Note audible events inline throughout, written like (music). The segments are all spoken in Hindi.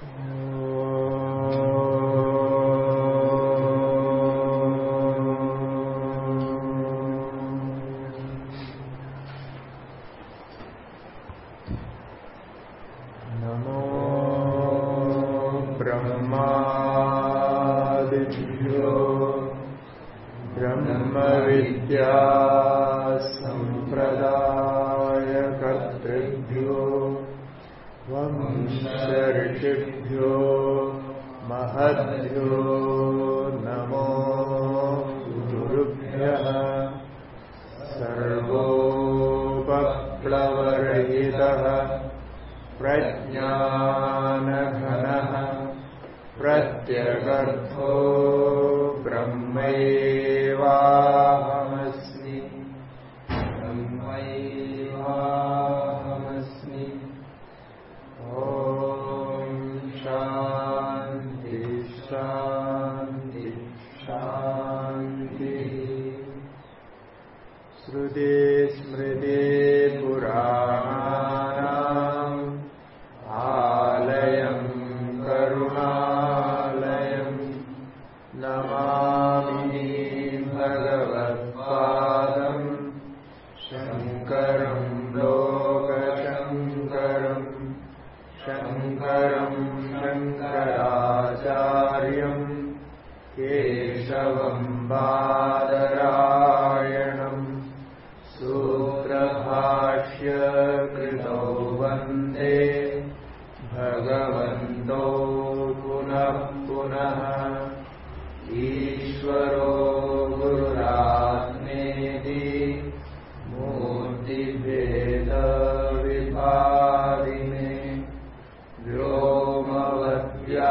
Yeah.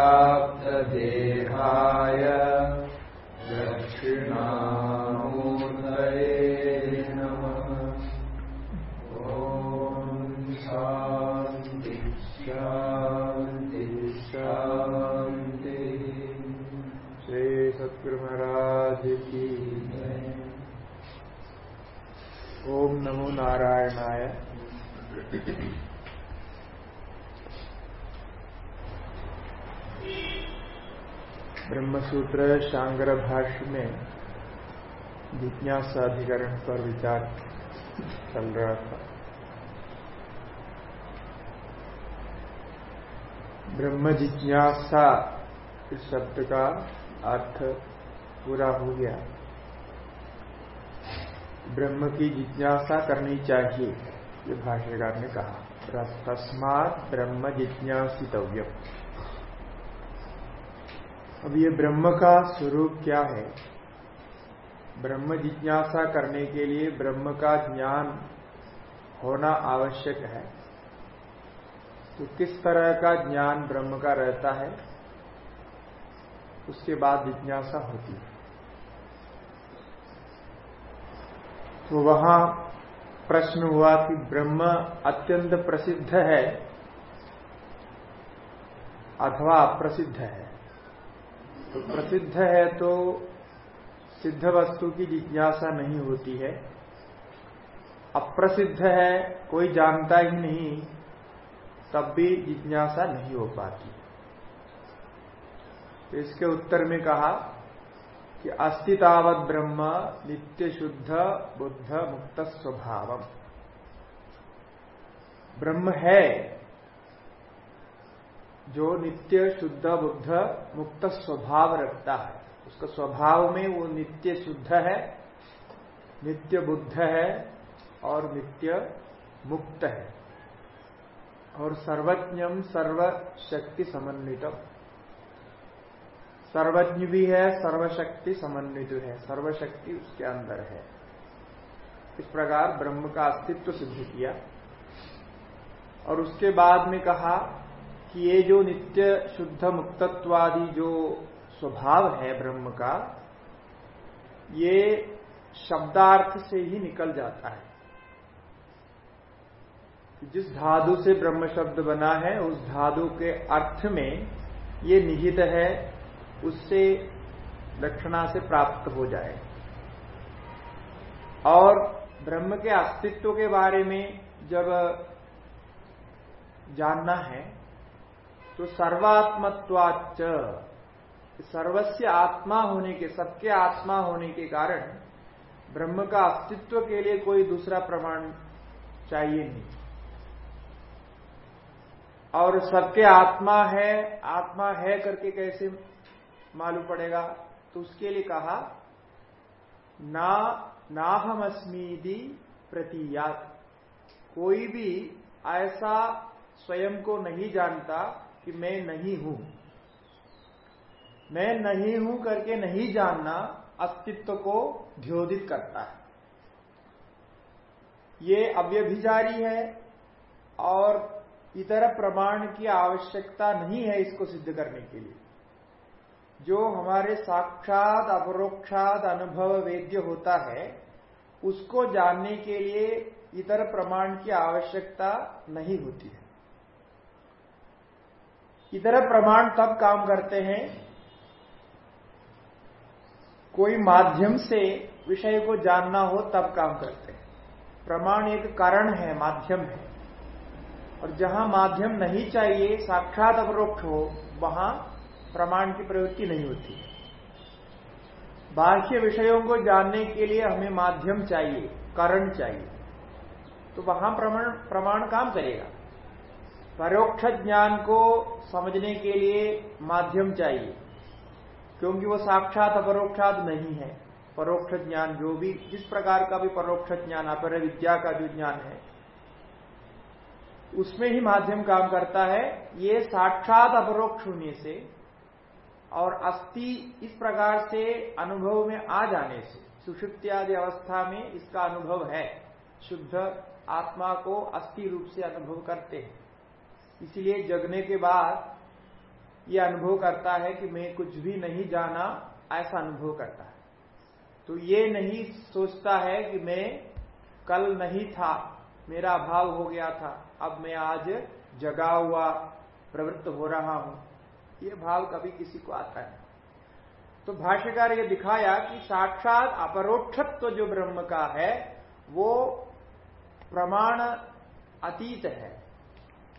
व्याप्तदेहाय दक्षिणामूर्तये नम। ओ शांति शांति शांति श्री सत्गुरु की ओम नमो नारायणाय। सूत्र शांगर भाष्य में जिज्ञासा अधिकरण पर विचार चल रहा था। ब्रह्म जिज्ञासा इस शब्द का अर्थ पूरा हो गया। ब्रह्म की जिज्ञासा करनी चाहिए, ये भाष्यकार ने कहा। तस्मात ब्रह्म जिज्ञासितव्य अब ये ब्रह्म का स्वरूप क्या है? ब्रह्म जिज्ञासा करने के लिए ब्रह्म का ज्ञान होना आवश्यक है। तो किस तरह का ज्ञान ब्रह्म का रहता है? उसके बाद जिज्ञासा होती है। तो वहाँ प्रश्न हुआ कि ब्रह्म अत्यंत प्रसिद्ध है अथवा अप्रसिद्ध है। तो प्रसिद्ध है तो सिद्ध वस्तु की जिज्ञासा नहीं होती है। अप्रसिद्ध है, कोई जानता ही नहीं, तब भी जिज्ञासा नहीं हो पाती। तो इसके उत्तर में कहा कि अस्तितावत ब्रह्म नित्य शुद्ध बुद्ध मुक्त स्वभाव ब्रह्म है जो नित्य शुद्ध बुद्ध मुक्त स्वभाव रखता है। उसका स्वभाव में वो नित्य शुद्ध है, नित्य बुद्ध है और नित्य मुक्त है। और सर्वज्ञम सर्वशक्ति समन्वितम। सर्वज्ञ भी है, सर्वशक्ति समन्वित है, सर्वशक्ति उसके अंदर है। इस प्रकार ब्रह्म का अस्तित्व सिद्ध किया। और उसके बाद में कहा कि ये जो नित्य शुद्ध मुक्तत्वादि जो स्वभाव है ब्रह्म का, ये शब्दार्थ से ही निकल जाता है। जिस धातु से ब्रह्म शब्द बना है, उस धातु के अर्थ में ये निहित है, उससे लक्षणा से प्राप्त हो जाए। और ब्रह्म के अस्तित्व के बारे में जब जानना है तो सर्वात्मत्वाच सर्वस्य आत्मा होने के, सबके आत्मा होने के कारण ब्रह्म का अस्तित्व के लिए कोई दूसरा प्रमाण चाहिए नहीं। और सबके आत्मा है आत्मा है करके कैसे मालूम पड़ेगा? तो उसके लिए कहा, ना नाहमस्मीदी प्रतीयात। कोई भी ऐसा स्वयं को नहीं जानता कि मैं नहीं हूँ। मैं नहीं हूँ करके नहीं जानना अस्तित्व को ध्योदित करता है। ये अव्यभिचारी है और इतर प्रमाण की आवश्यकता नहीं है इसको सिद्ध करने के लिए। जो हमारे साक्षात, अपरोक्षात अनुभव वेद्य होता है, उसको जानने के लिए इतर प्रमाण की आवश्यकता नहीं होती है। इतर प्रमाण तब काम करते हैं, कोई माध्यम से विषय को जानना हो तब काम करते हैं। प्रमाण एक कारण है, माध्यम है। और जहाँ माध्यम नहीं चाहिए, साक्षात अपरोक्ष हो, वहाँ प्रमाण की प्रवृत्ति नहीं होती। है बाह्य विषयों को जानने के लिए हमें माध्यम चाहिए, कारण चाहिए। तो वहाँ प्रमाण प्रमाण काम करेगा। परोक्ष ज्ञान को समझने के लिए माध्यम चाहिए, क्योंकि वो साक्षात अपरोक्षात नहीं है। परोक्ष ज्ञान जो भी, जिस प्रकार का भी परोक्ष ज्ञान अपर विद्या का जो ज्ञान है, उसमें ही माध्यम काम करता है। ये साक्षात अपरोक्ष होने से और अस्थि इस प्रकार से अनुभव में आ जाने से, सुषुप्त्यादि अवस्था में इसका अनुभव है। शुद्ध आत्मा को अस्थि रूप से अनुभव करते हैं। इसलिए जगने के बाद यह अनुभव करता है कि मैं कुछ भी नहीं जाना ऐसा अनुभव करता है। तो ये नहीं सोचता है कि मैं कल नहीं था, मेरा अभाव हो गया था, अब मैं आज जगा हुआ, प्रवृत्त हो रहा हूँ। ये भाव कभी किसी को आता है। तो भाष्यकार ये दिखाया कि साक्षात अपरोक्षत्व जो ब्रह्म का है, वो प्रमाण अतीत है।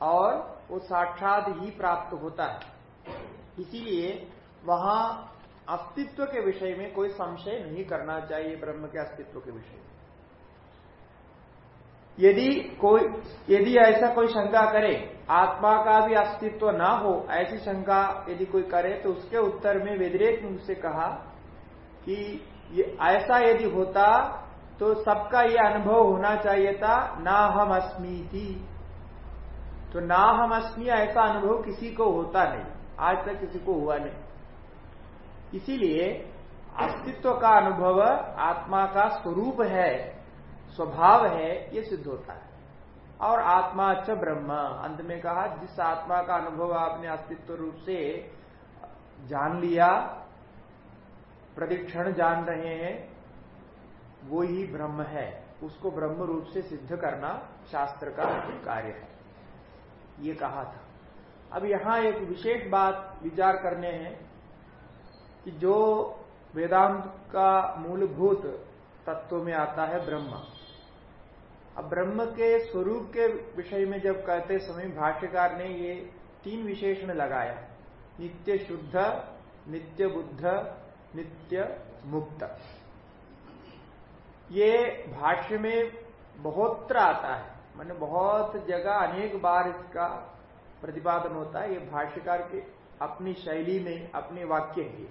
और वो साक्षात ही प्राप्त होता है। इसीलिए वहाँ अस्तित्व के विषय में कोई संशय नहीं करना चाहिए ब्रह्म के अस्तित्व के विषय में। यदि कोई, यदि ऐसा कोई शंका करे, आत्मा का भी अस्तित्व ना हो, ऐसी शंका यदि कोई करे तो उसके उत्तर में व्यतिरेक से कहा कि ये, ऐसा यदि होता तो सबका ये अनुभव होना चाहिए था, ना हम अस्मी थी तो ना हम अस्मी ऐसा अनुभव किसी को होता नहीं। आज तक किसी को हुआ नहीं। इसीलिए अस्तित्व का अनुभव, आत्मा का स्वरूप है, स्वभाव है, ये सिद्ध होता है। और आत्मा च ब्रह्म। अंत में कहा, जिस आत्मा का अनुभव आपने अस्तित्व रूप से जान लिया प्रतिक्षण जान रहे हैं, वो ही ब्रह्म है। उसको ब्रह्म रूप से सिद्ध करना शास्त्र का कार्य है। ये कहा था। अब यहाँ एक विशेष बात विचार करने हैं कि जो वेदांत का मूलभूत तत्व में आता है ब्रह्म। अब ब्रह्म के स्वरूप के विषय में जब कहते समय भाष्यकार ने ये तीन विशेषण लगाया। नित्य शुद्ध, नित्य बुद्ध, नित्य मुक्त। ये भाष्य में बहुत आता है। मैंने बहुत जगह, अनेक बार इसका प्रतिपादन होता है, ये भाष्यकार के अपनी शैली में, अपने वाक्य है।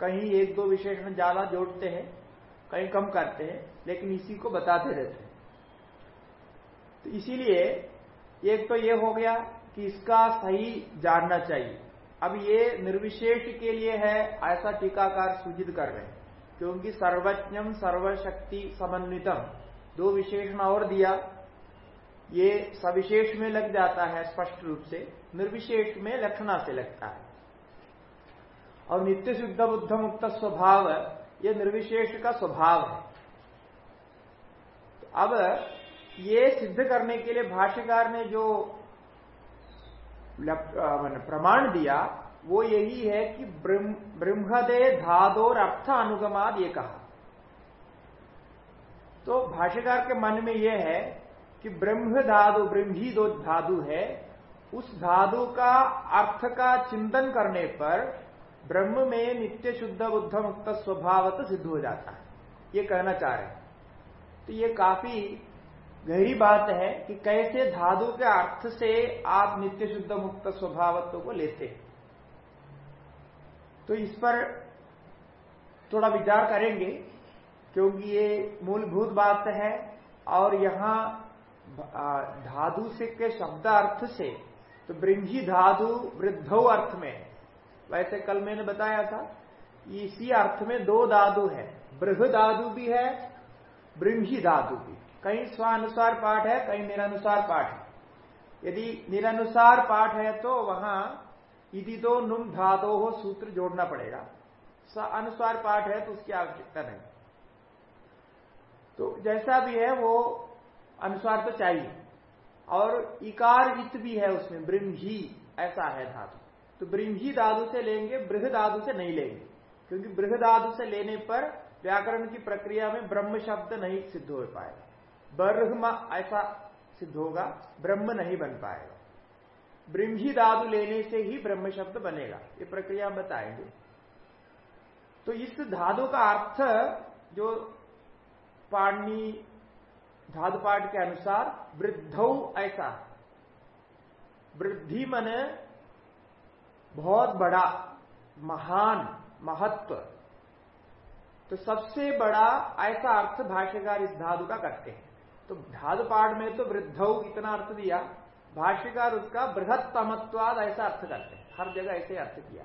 कहीं एक दो विशेषण ज़्यादा जोड़ते हैं, कहीं कम करते हैं, लेकिन इसी को बताते रहते हैं। तो इसीलिए एक तो ये हो गया कि इसका सही जानना चाहिए। अब ये निर्विशेष के लिए है, ऐसा टीकाकार सूचित कर रहे हैं, क्योंकि सर्वज्ञम सर्वशक्ति समन्वितम। दो विशेषण और दिया ये सविशेष में लग जाता है, स्पष्ट रूप से, निर्विशेष में लक्षणा से लगता है। और नित्य शुद्ध बुद्ध मुक्त स्वभाव, ये निर्विशेष का स्वभाव है। तो अब ये सिद्ध करने के लिए भाष्यकार ने जो प्रमाण दिया, वो यही है कि ब्रह्मदे धादोर अर्थ अनुगमाद ये कहा। तो भाष्यकार के मन में यह है कि ब्रह्म धादु ब्रह्मी दो धादु है, उस धातु का अर्थ का चिंतन करने पर ब्रह्म में नित्य शुद्ध बुद्ध मुक्त स्वभाव तो सिद्ध हो जाता है। ये कहना चाह रहे हैं। तो ये काफ़ी गहरी बात है कि कैसे धातु के अर्थ से आप नित्य शुद्ध मुक्त स्वभावत्व को लेते तो इस पर थोड़ा विचार करेंगे, क्योंकि ये मूलभूत बात है और यहाँ धातु से के शब्द अर्थ से तो ब्रिंगी धाधु वृद्धो अर्थ में। वैसे कल मैंने बताया था, इसी अर्थ में दो धातु है। बृह धातु भी है ब्रिंगी धातु भी। कहीं स्वानुसार पाठ है, कहीं निरानुसार पाठ है। यदि निरानुसार पाठ है तो वहाँ यदि तो नुम धादो हो सूत्र जोड़ना पड़ेगा। अनुसार पाठ है तो उसकी आवश्यकता नहीं। तो जैसा भी है वो अनुसार तो चाहिए। और इकार इत भी है उसमें ब्रिम्ही ऐसा है धातु। तो ब्रिम्ही धातु से लेंगे, बृह धातु से नहीं लेंगे। क्योंकि बृह धातु से लेने पर व्याकरण की प्रक्रिया में ब्रह्म शब्द नहीं सिद्ध हो पाएगा। ब्रह्म ऐसा सिद्ध होगा, ब्रह्म नहीं बन पाएगा। ब्रिम्ही धातु लेने से ही ब्रह्म शब्द बनेगा। ये प्रक्रिया बताएँगे। तो इस धातु का अर्थ, जो पाणनी धातु पाठ के अनुसार वृद्धौ ऐसा। वृद्धि मन बहुत बड़ा, महान, महत्व। तो सबसे बड़ा ऐसा अर्थ भाष्यकार इस धातु का करते हैं। तो धातु पाठ में तो वृद्धौ इतना अर्थ दिया, भाष्यकार उसका बृहत्तमत्वाद ऐसा अर्थ करते हैं। हर जगह ऐसे अर्थ किया।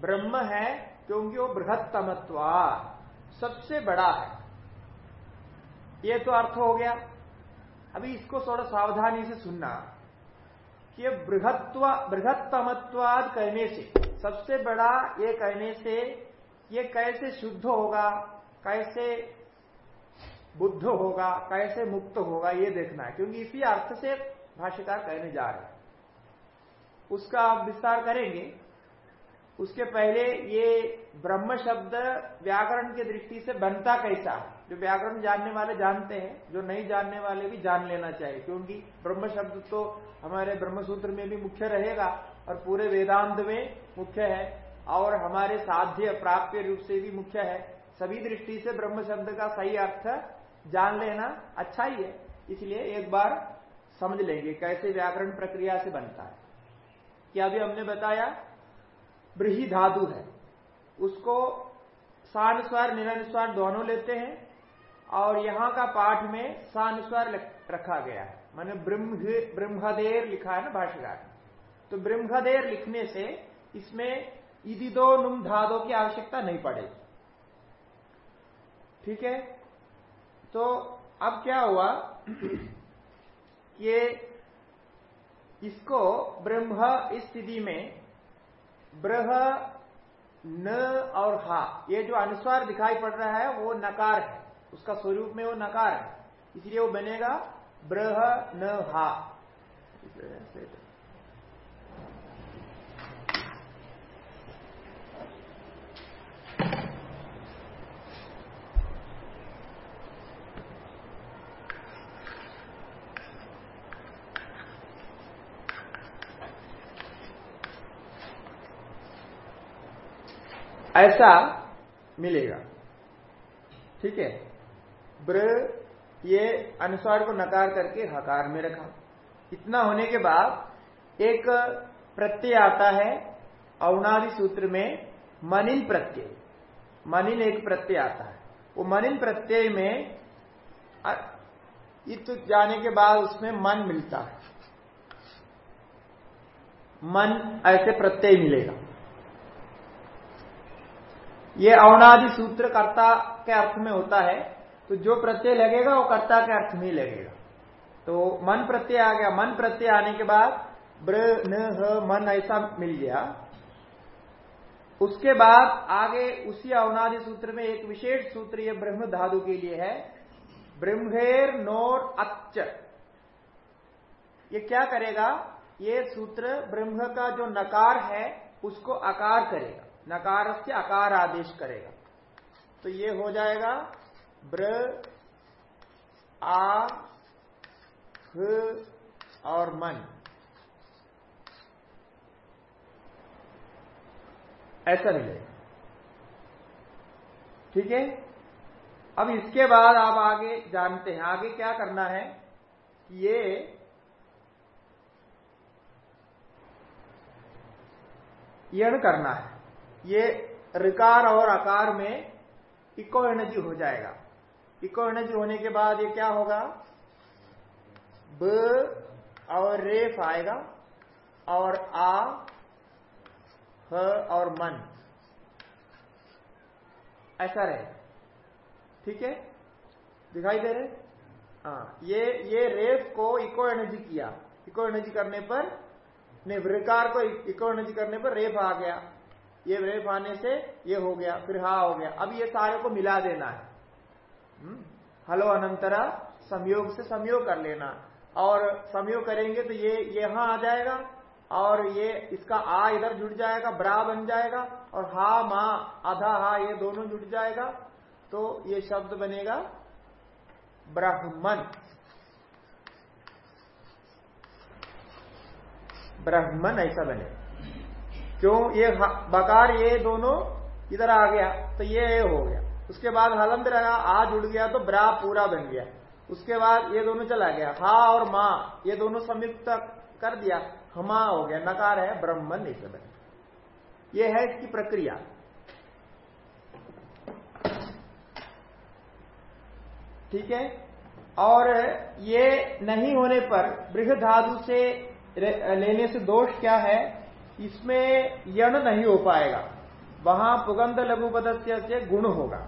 ब्रह्म है क्योंकि वो बृहत्तमत्वाद, सबसे बड़ा है। ये तो अर्थ हो गया। अभी इसको थोड़ा सावधानी से सुनना। कि बृहत्व, बृहत्तमत्वाद कहने से, सबसे बड़ा ये कहने से, ये कैसे शुद्ध होगा, कैसे बुद्ध होगा, कैसे मुक्त होगा, ये देखना है। क्योंकि इसी अर्थ से भाष्यकार कहने जा रहे हैं। उसका आप विस्तार करेंगे। उसके पहले ये ब्रह्म शब्द व्याकरण की दृष्टि से बनता कैसा है? जो व्याकरण जानने वाले जानते हैं, जो नहीं जानने वाले भी जान लेना चाहिए, क्योंकि ब्रह्म शब्द तो हमारे ब्रह्म सूत्र में भी मुख्य रहेगा और पूरे वेदांत में मुख्य है और हमारे साध्य प्राप्य रूप से भी मुख्य है। सभी दृष्टि से ब्रह्म शब्द का सही अर्थ जान लेना अच्छा ही है। इसलिए एक बार समझ लेंगे कैसे व्याकरण प्रक्रिया से बनता है। क्या अभी हमने बताया? ब्रही धातु है। उसको सानुस्वार निरानुस्वार दोनों लेते हैं। और यहाँ का पाठ में सानुस्वार रखा गया है। मैंने ब्रह्मदेर लिखा है ना भाष्यकार तो ब्रह्मदेर लिखने से इसमें इधि दो नुम धादो की आवश्यकता नहीं पड़ेगी। ठीक है? तो अब क्या हुआ? (clears throat) कि इसको ब्रह्म इस स्थिति में ब्रह, न और हा, ये जो अनुस्वार दिखाई पड़ रहा है, वो नकार है। उसका स्वरूप में वो नकार है। इसलिए वो बनेगा ब्रह न हा। ऐसा मिलेगा। ठीक है? ब्र ये अनुस्वार को नकार करके हकार में रखा। इतना होने के बाद एक प्रत्यय आता है अवनादि सूत्र में मनिन प्रत्यय। मनिन एक प्रत्यय आता है। वो मनिन प्रत्यय में इत जाने के बाद उसमें मन मिलता है। मन ऐसे प्रत्यय मिलेगा। ये अवनादि सूत्र कर्ता के अर्थ में होता है तो जो प्रत्यय लगेगा वो कर्ता के अर्थ में लगेगा। तो मन प्रत्यय आ गया। मन प्रत्यय आने के बाद ब्र, न मन ऐसा मिल गया। उसके बाद आगे उसी अवनादि सूत्र में एक विशेष सूत्र ये ब्रह्म धातु के लिए है। ब्रह्मेर नोर अच्छ ये क्या करेगा? ये सूत्र ब्रह्म का जो नकार है, उसको आकार करेगा। नकार से आकार आदेश करेगा। तो ये हो जाएगा ब्र, आ, ह और मन। ऐसा नहीं है। ठीक है? अब इसके बाद आप आगे जानते हैं। आगे क्या करना है कि ये यण करना है। ये रिकार और आकार में इको एनर्जी हो जाएगा। इको एनर्जी होने के बाद ये क्या होगा? ब और रेफ आएगा और आ, ह और मन। ऐसा रहे। ठीक है? दिखाई दे रहे? हाँ ये ये रेफ को इको एनर्जी किया। इको एनर्जी करने पर विकार को इको एनर्जी करने पर रेफ आ गया। ये रेफ आने से ये हो गया, फिर हा हो गया। अब ये सारे को मिला देना है? हलो अनंतरा संयोग से संयोग कर लेना। और संयोग करेंगे तो ये यहाँ आ जाएगा और ये इसका आ इधर जुड़ जाएगा, ब्रा बन जाएगा और हा, मा आधा हा, ये दोनों जुड़ जाएगा। तो ये शब्द बनेगा ब्राह्मण ब्राह्मण ऐसा बने। क्यों? ये बकार ये दोनों इधर आ गया तो ये हो गया। उसके बाद हलंद रहा आ जुड़ गया तो ब्रा पूरा बन गया। उसके बाद ये दोनों चला गया। हा और माँ, ये दोनों संयुक्त कर दिया। हमा हो गया, नकार है ब्रह्मन ऐसे बने। ये है इसकी प्रक्रिया। ठीक है? और ये नहीं होने पर बृह धातु से लेने से दोष क्या है? इसमें यण नहीं हो पाएगा। वहाँ पुगंध लघु पदस्य से गुण होगा।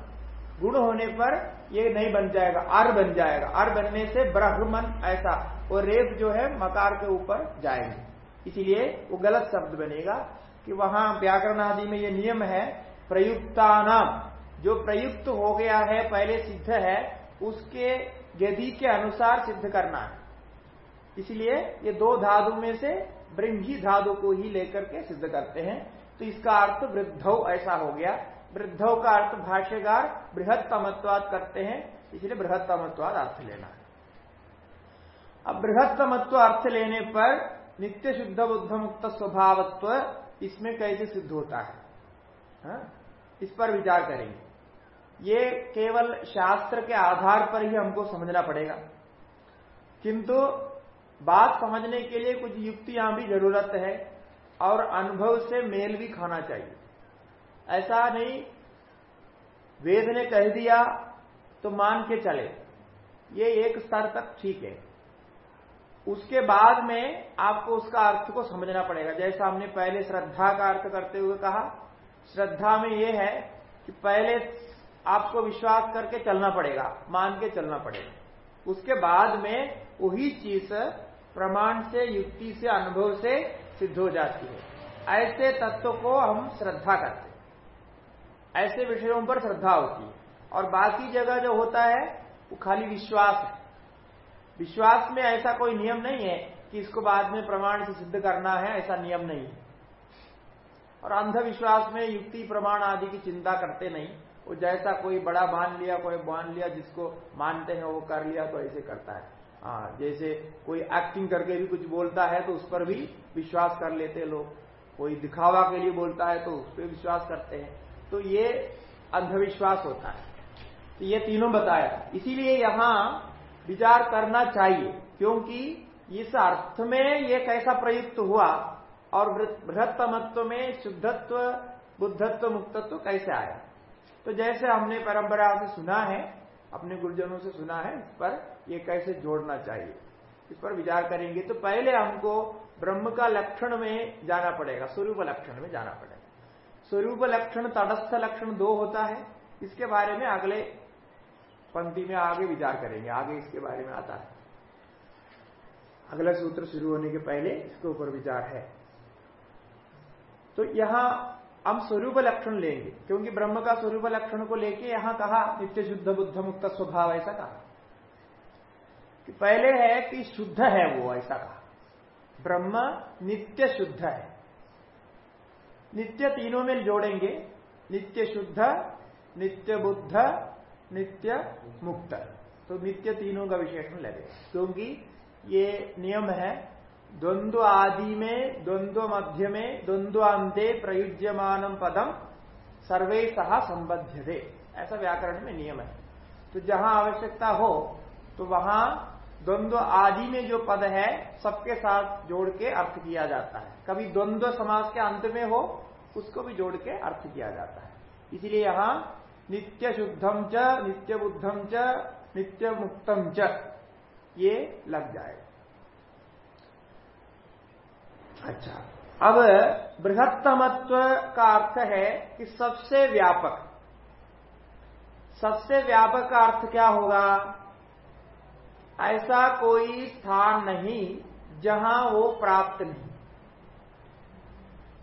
गुण होने पर ये नहीं बन जाएगा अर बन जाएगा। अर बनने से ब्रह्मन ऐसा और रेप जो है, मकार के ऊपर जाएँगे। इसीलिए वो गलत शब्द बनेगा कि वहाँ व्याकरण आदि में ये नियम है, प्रयुक्तानाम। जो प्रयुक्त हो गया है, पहले सिद्ध है, उसके गति के अनुसार सिद्ध करना है। इसलिए ये दो धातु में से ब्रह्मी धातु को ही लेकर के सिद्ध करते हैं। तो इसका अर्थ वृद्धौ ऐसा हो गया। वृद्धौ का अर्थ भाष्यकार बृहत्तमत्वाद करते हैं, इसलिए बृहत्तमत्वाद अर्थ लेना है। अब बृहत्तमत्व अर्थ लेने पर नित्य शुद्ध बुद्ध मुक्त स्वभावत्व इसमें कैसे सिद्ध होता है? हा? इस पर विचार करेंगे। ये केवल शास्त्र के आधार पर ही हमको समझना पड़ेगा। किंतु बात समझने के लिए कुछ युक्तियाँ भी ज़रूरत है और अनुभव से मेल भी खाना चाहिए। ऐसा नहीं। वेद ने कह दिया तो मान के चले। ये एक स्तर तक ठीक है। उसके बाद में आपको उसका अर्थ को समझना पड़ेगा। जैसा हमने पहले श्रद्धा का अर्थ करते हुए कहा, श्रद्धा में यह है कि पहले आपको विश्वास करके चलना पड़ेगा, मान के चलना पड़ेगा। उसके बाद में वही चीज़ प्रमाण से, युक्ति से, अनुभव से सिद्ध हो जाती है। ऐसे तत्व को हम श्रद्धा करते हैं। ऐसे विषयों पर श्रद्धा होती है। और बाकी जगह जो होता है, वो खाली विश्वास है। विश्वास में ऐसा कोई नियम नहीं है कि इसको बाद में प्रमाण से सिद्ध करना है, ऐसा नियम नहीं है। और अंधविश्वास में युक्ति, प्रमाण आदि की चिंता करते नहीं। वो जैसा कोई बड़ा मान लिया, कोई मान लिया, जिसको मानते हैं, वो कर लिया तो ऐसे करता है। हाँ जैसे कोई एक्टिंग करके भी कुछ बोलता है तो उस पर भी विश्वास कर लेते लोग। कोई दिखावा के लिए बोलता है तो उस पर विश्वास करते हैं। तो ये अंधविश्वास होता है। तो ये तीनों बताया। इसीलिए यहाँ विचार करना चाहिए, क्योंकि इस अर्थ में ये कैसा प्रयुक्त हुआ और बृहत्तमत्व में शुद्धत्व, बुद्धत्व, मुक्तत्व कैसे आया? तो जैसे हमने परंपरा से सुना है, अपने गुरुजनों से सुना है, इस पर ये कैसे जोड़ना चाहिए? इस पर विचार करेंगे तो पहले हमको ब्रह्म का लक्षण में जाना पड़ेगा, स्वरूप लक्षण में जाना पड़ेगा। स्वरूप लक्षण तटस्थ लक्षण दो होता है। इसके बारे में अगले पंक्ति में आगे विचार करेंगे। आगे इसके बारे में आता है। अगला सूत्र शुरू होने के पहले इसके ऊपर विचार है। तो यहाँ हम स्वरूप लक्षण लेंगे, क्योंकि ब्रह्म का स्वरूप लक्षण को लेके यहाँ कहा, नित्य शुद्ध, बुद्ध मुक्त स्वभाव, ऐसा कहा। कि पहले है कि शुद्ध है वो, ऐसा कहा। ब्रह्म नित्य शुद्ध है। नित्य तीनों में जोड़ेंगे। नित्य शुद्ध, नित्य बुद्ध, नित्य मुक्त। तो नित्य तीनों का विशेषण लगेगा क्योंकि ये नियम है, द्वंद्व आदि में, द्वंद्व मध्य में द्वंद्वांते प्रयुज्यमान पदम सर्वे सह संबद्ध ऐसा व्याकरण में नियम है। तो जहाँ आवश्यकता हो तो वहाँ द्वंद्व आदि में जो पद है, सबके साथ जोड़ के अर्थ किया जाता है। कभी द्वंद्व समाज के अंत में हो, उसको भी जोड़ के अर्थ किया जाता है। इसलिए यहाँ, नित्य शुद्धम च, नित्य बुद्धम च, नित्य मुक्तम च, ये लग जाएगा अच्छा अब बृहत्तमत्व का अर्थ है कि सबसे व्यापक। सबसे व्यापक का अर्थ क्या होगा? ऐसा कोई स्थान नहीं जहाँ वो प्राप्त नहीं।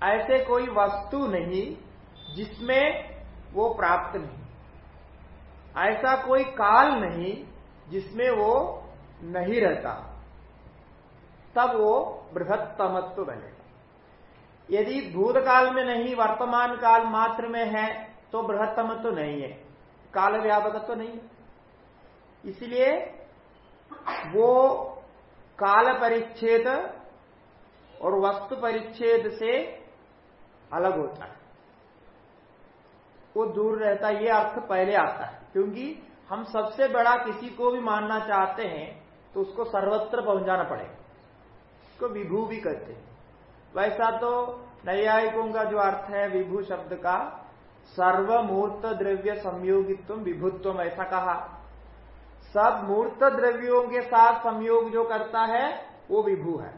ऐसे कोई वस्तु नहीं जिसमें वो प्राप्त नहीं। ऐसा कोई काल नहीं जिसमें वो नहीं रहता। तब वो बृहत्तमत्व बनेगा। यदि भूतकाल में नहीं, वर्तमान काल मात्र में है तो बृहत्तमत्व नहीं है। काल व्यापकत्व नहीं है। इसलिए वो काल परिच्छेद और वस्तु परिच्छेद से अलग होता है। वो दूर रहता है, ये अर्थ पहले आता है। क्योंकि हम सबसे बड़ा किसी को भी मानना चाहते हैं तो उसको सर्वत्र पहुंचाना पड़ेगा। उसको विभू भी कहते हैं। वैसा तो नैयायिकों का जो अर्थ है, विभू शब्द का, सर्वमूर्त द्रव्य संयोगित्व विभुत्व, ऐसा कहा। सब मूर्त द्रव्यों के साथ संयोग जो करता है, वो विभू है।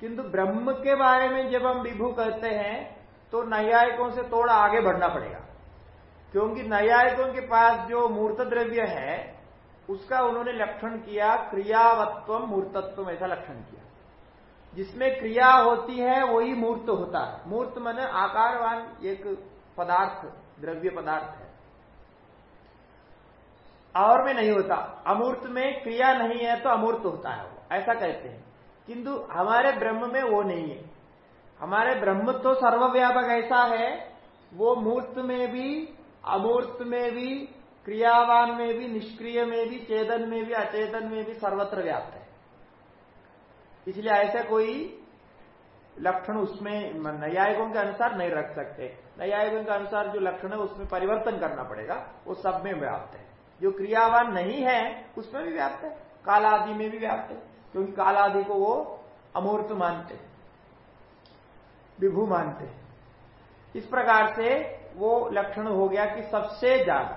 किंतु ब्रह्म के बारे में जब हम विभू कहते हैं तो नैयायिकों से थोड़ा आगे बढ़ना पड़ेगा। क्योंकि नैयायिकों के पास जो मूर्त द्रव्य है, उसका उन्होंने लक्षण किया क्रियावत्व मूर्तत्व ऐसा लक्षण किया। जिसमें क्रिया होती है, वही मूर्त होता है। मूर्त मन आकारवान एक पदार्थ, द्रव्य पदार्थ है। और में नहीं होता। अमूर्त में क्रिया नहीं है तो अमूर्त होता है वो। ऐसा कहते हैं। किंतु हमारे ब्रह्म में वो नहीं है। हमारे ब्रह्म तो सर्वव्यापक ऐसा है, वो मूर्त में भी, अमूर्त में भी, क्रियावान में भी, निष्क्रिय में भी, चेतन में भी, अचेतन में भी सर्वत्र व्याप्त है। इसलिए ऐसा कोई लक्षण उसमें न्यायिकों के अनुसार नहीं रख सकते। न्यायिकों के अनुसार जो लक्षण है उसमें परिवर्तन करना पड़ेगा, वो सब में व्याप्त है। जो क्रियावान नहीं है, उसमें भी व्याप्त है। काल आदि में भी व्याप्त है, क्योंकि काल आदि को वो अमूर्त मानते विभू मानते इस प्रकार से वो लक्षण हो गया कि सबसे ज़्यादा।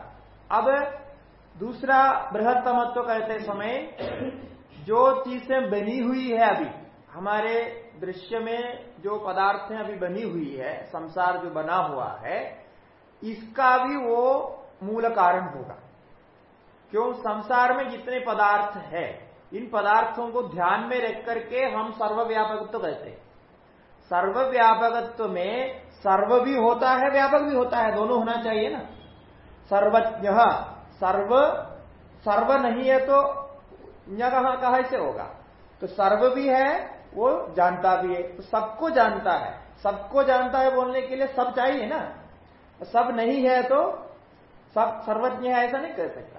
अब दूसरा बृहत्तमत्व कहते समय जो चीज़ें बनी हुई है अभी, हमारे दृश्य में जो पदार्थें अभी बनी हुई है, संसार जो बना हुआ है, इसका भी वो मूल कारण होगा। क्यों संसार में जितने पदार्थ है, इन पदार्थों को ध्यान में रख करके हम सर्वव्यापकत्व कहते हैं। सर्वव्यापकत्व में सर्व भी होता है, व्यापक भी होता है, दोनों होना चाहिए ना। सर्वज्ञ, सर्व सर्व नहीं है तो कहा कहा से होगा? तो सर्व भी है, वो जानता भी है तो सबको जानता है। सबको जानता है बोलने के लिए सब चाहिए ना। सब नहीं है तो सब सर्वज्ञ है, ऐसा नहीं कह सकता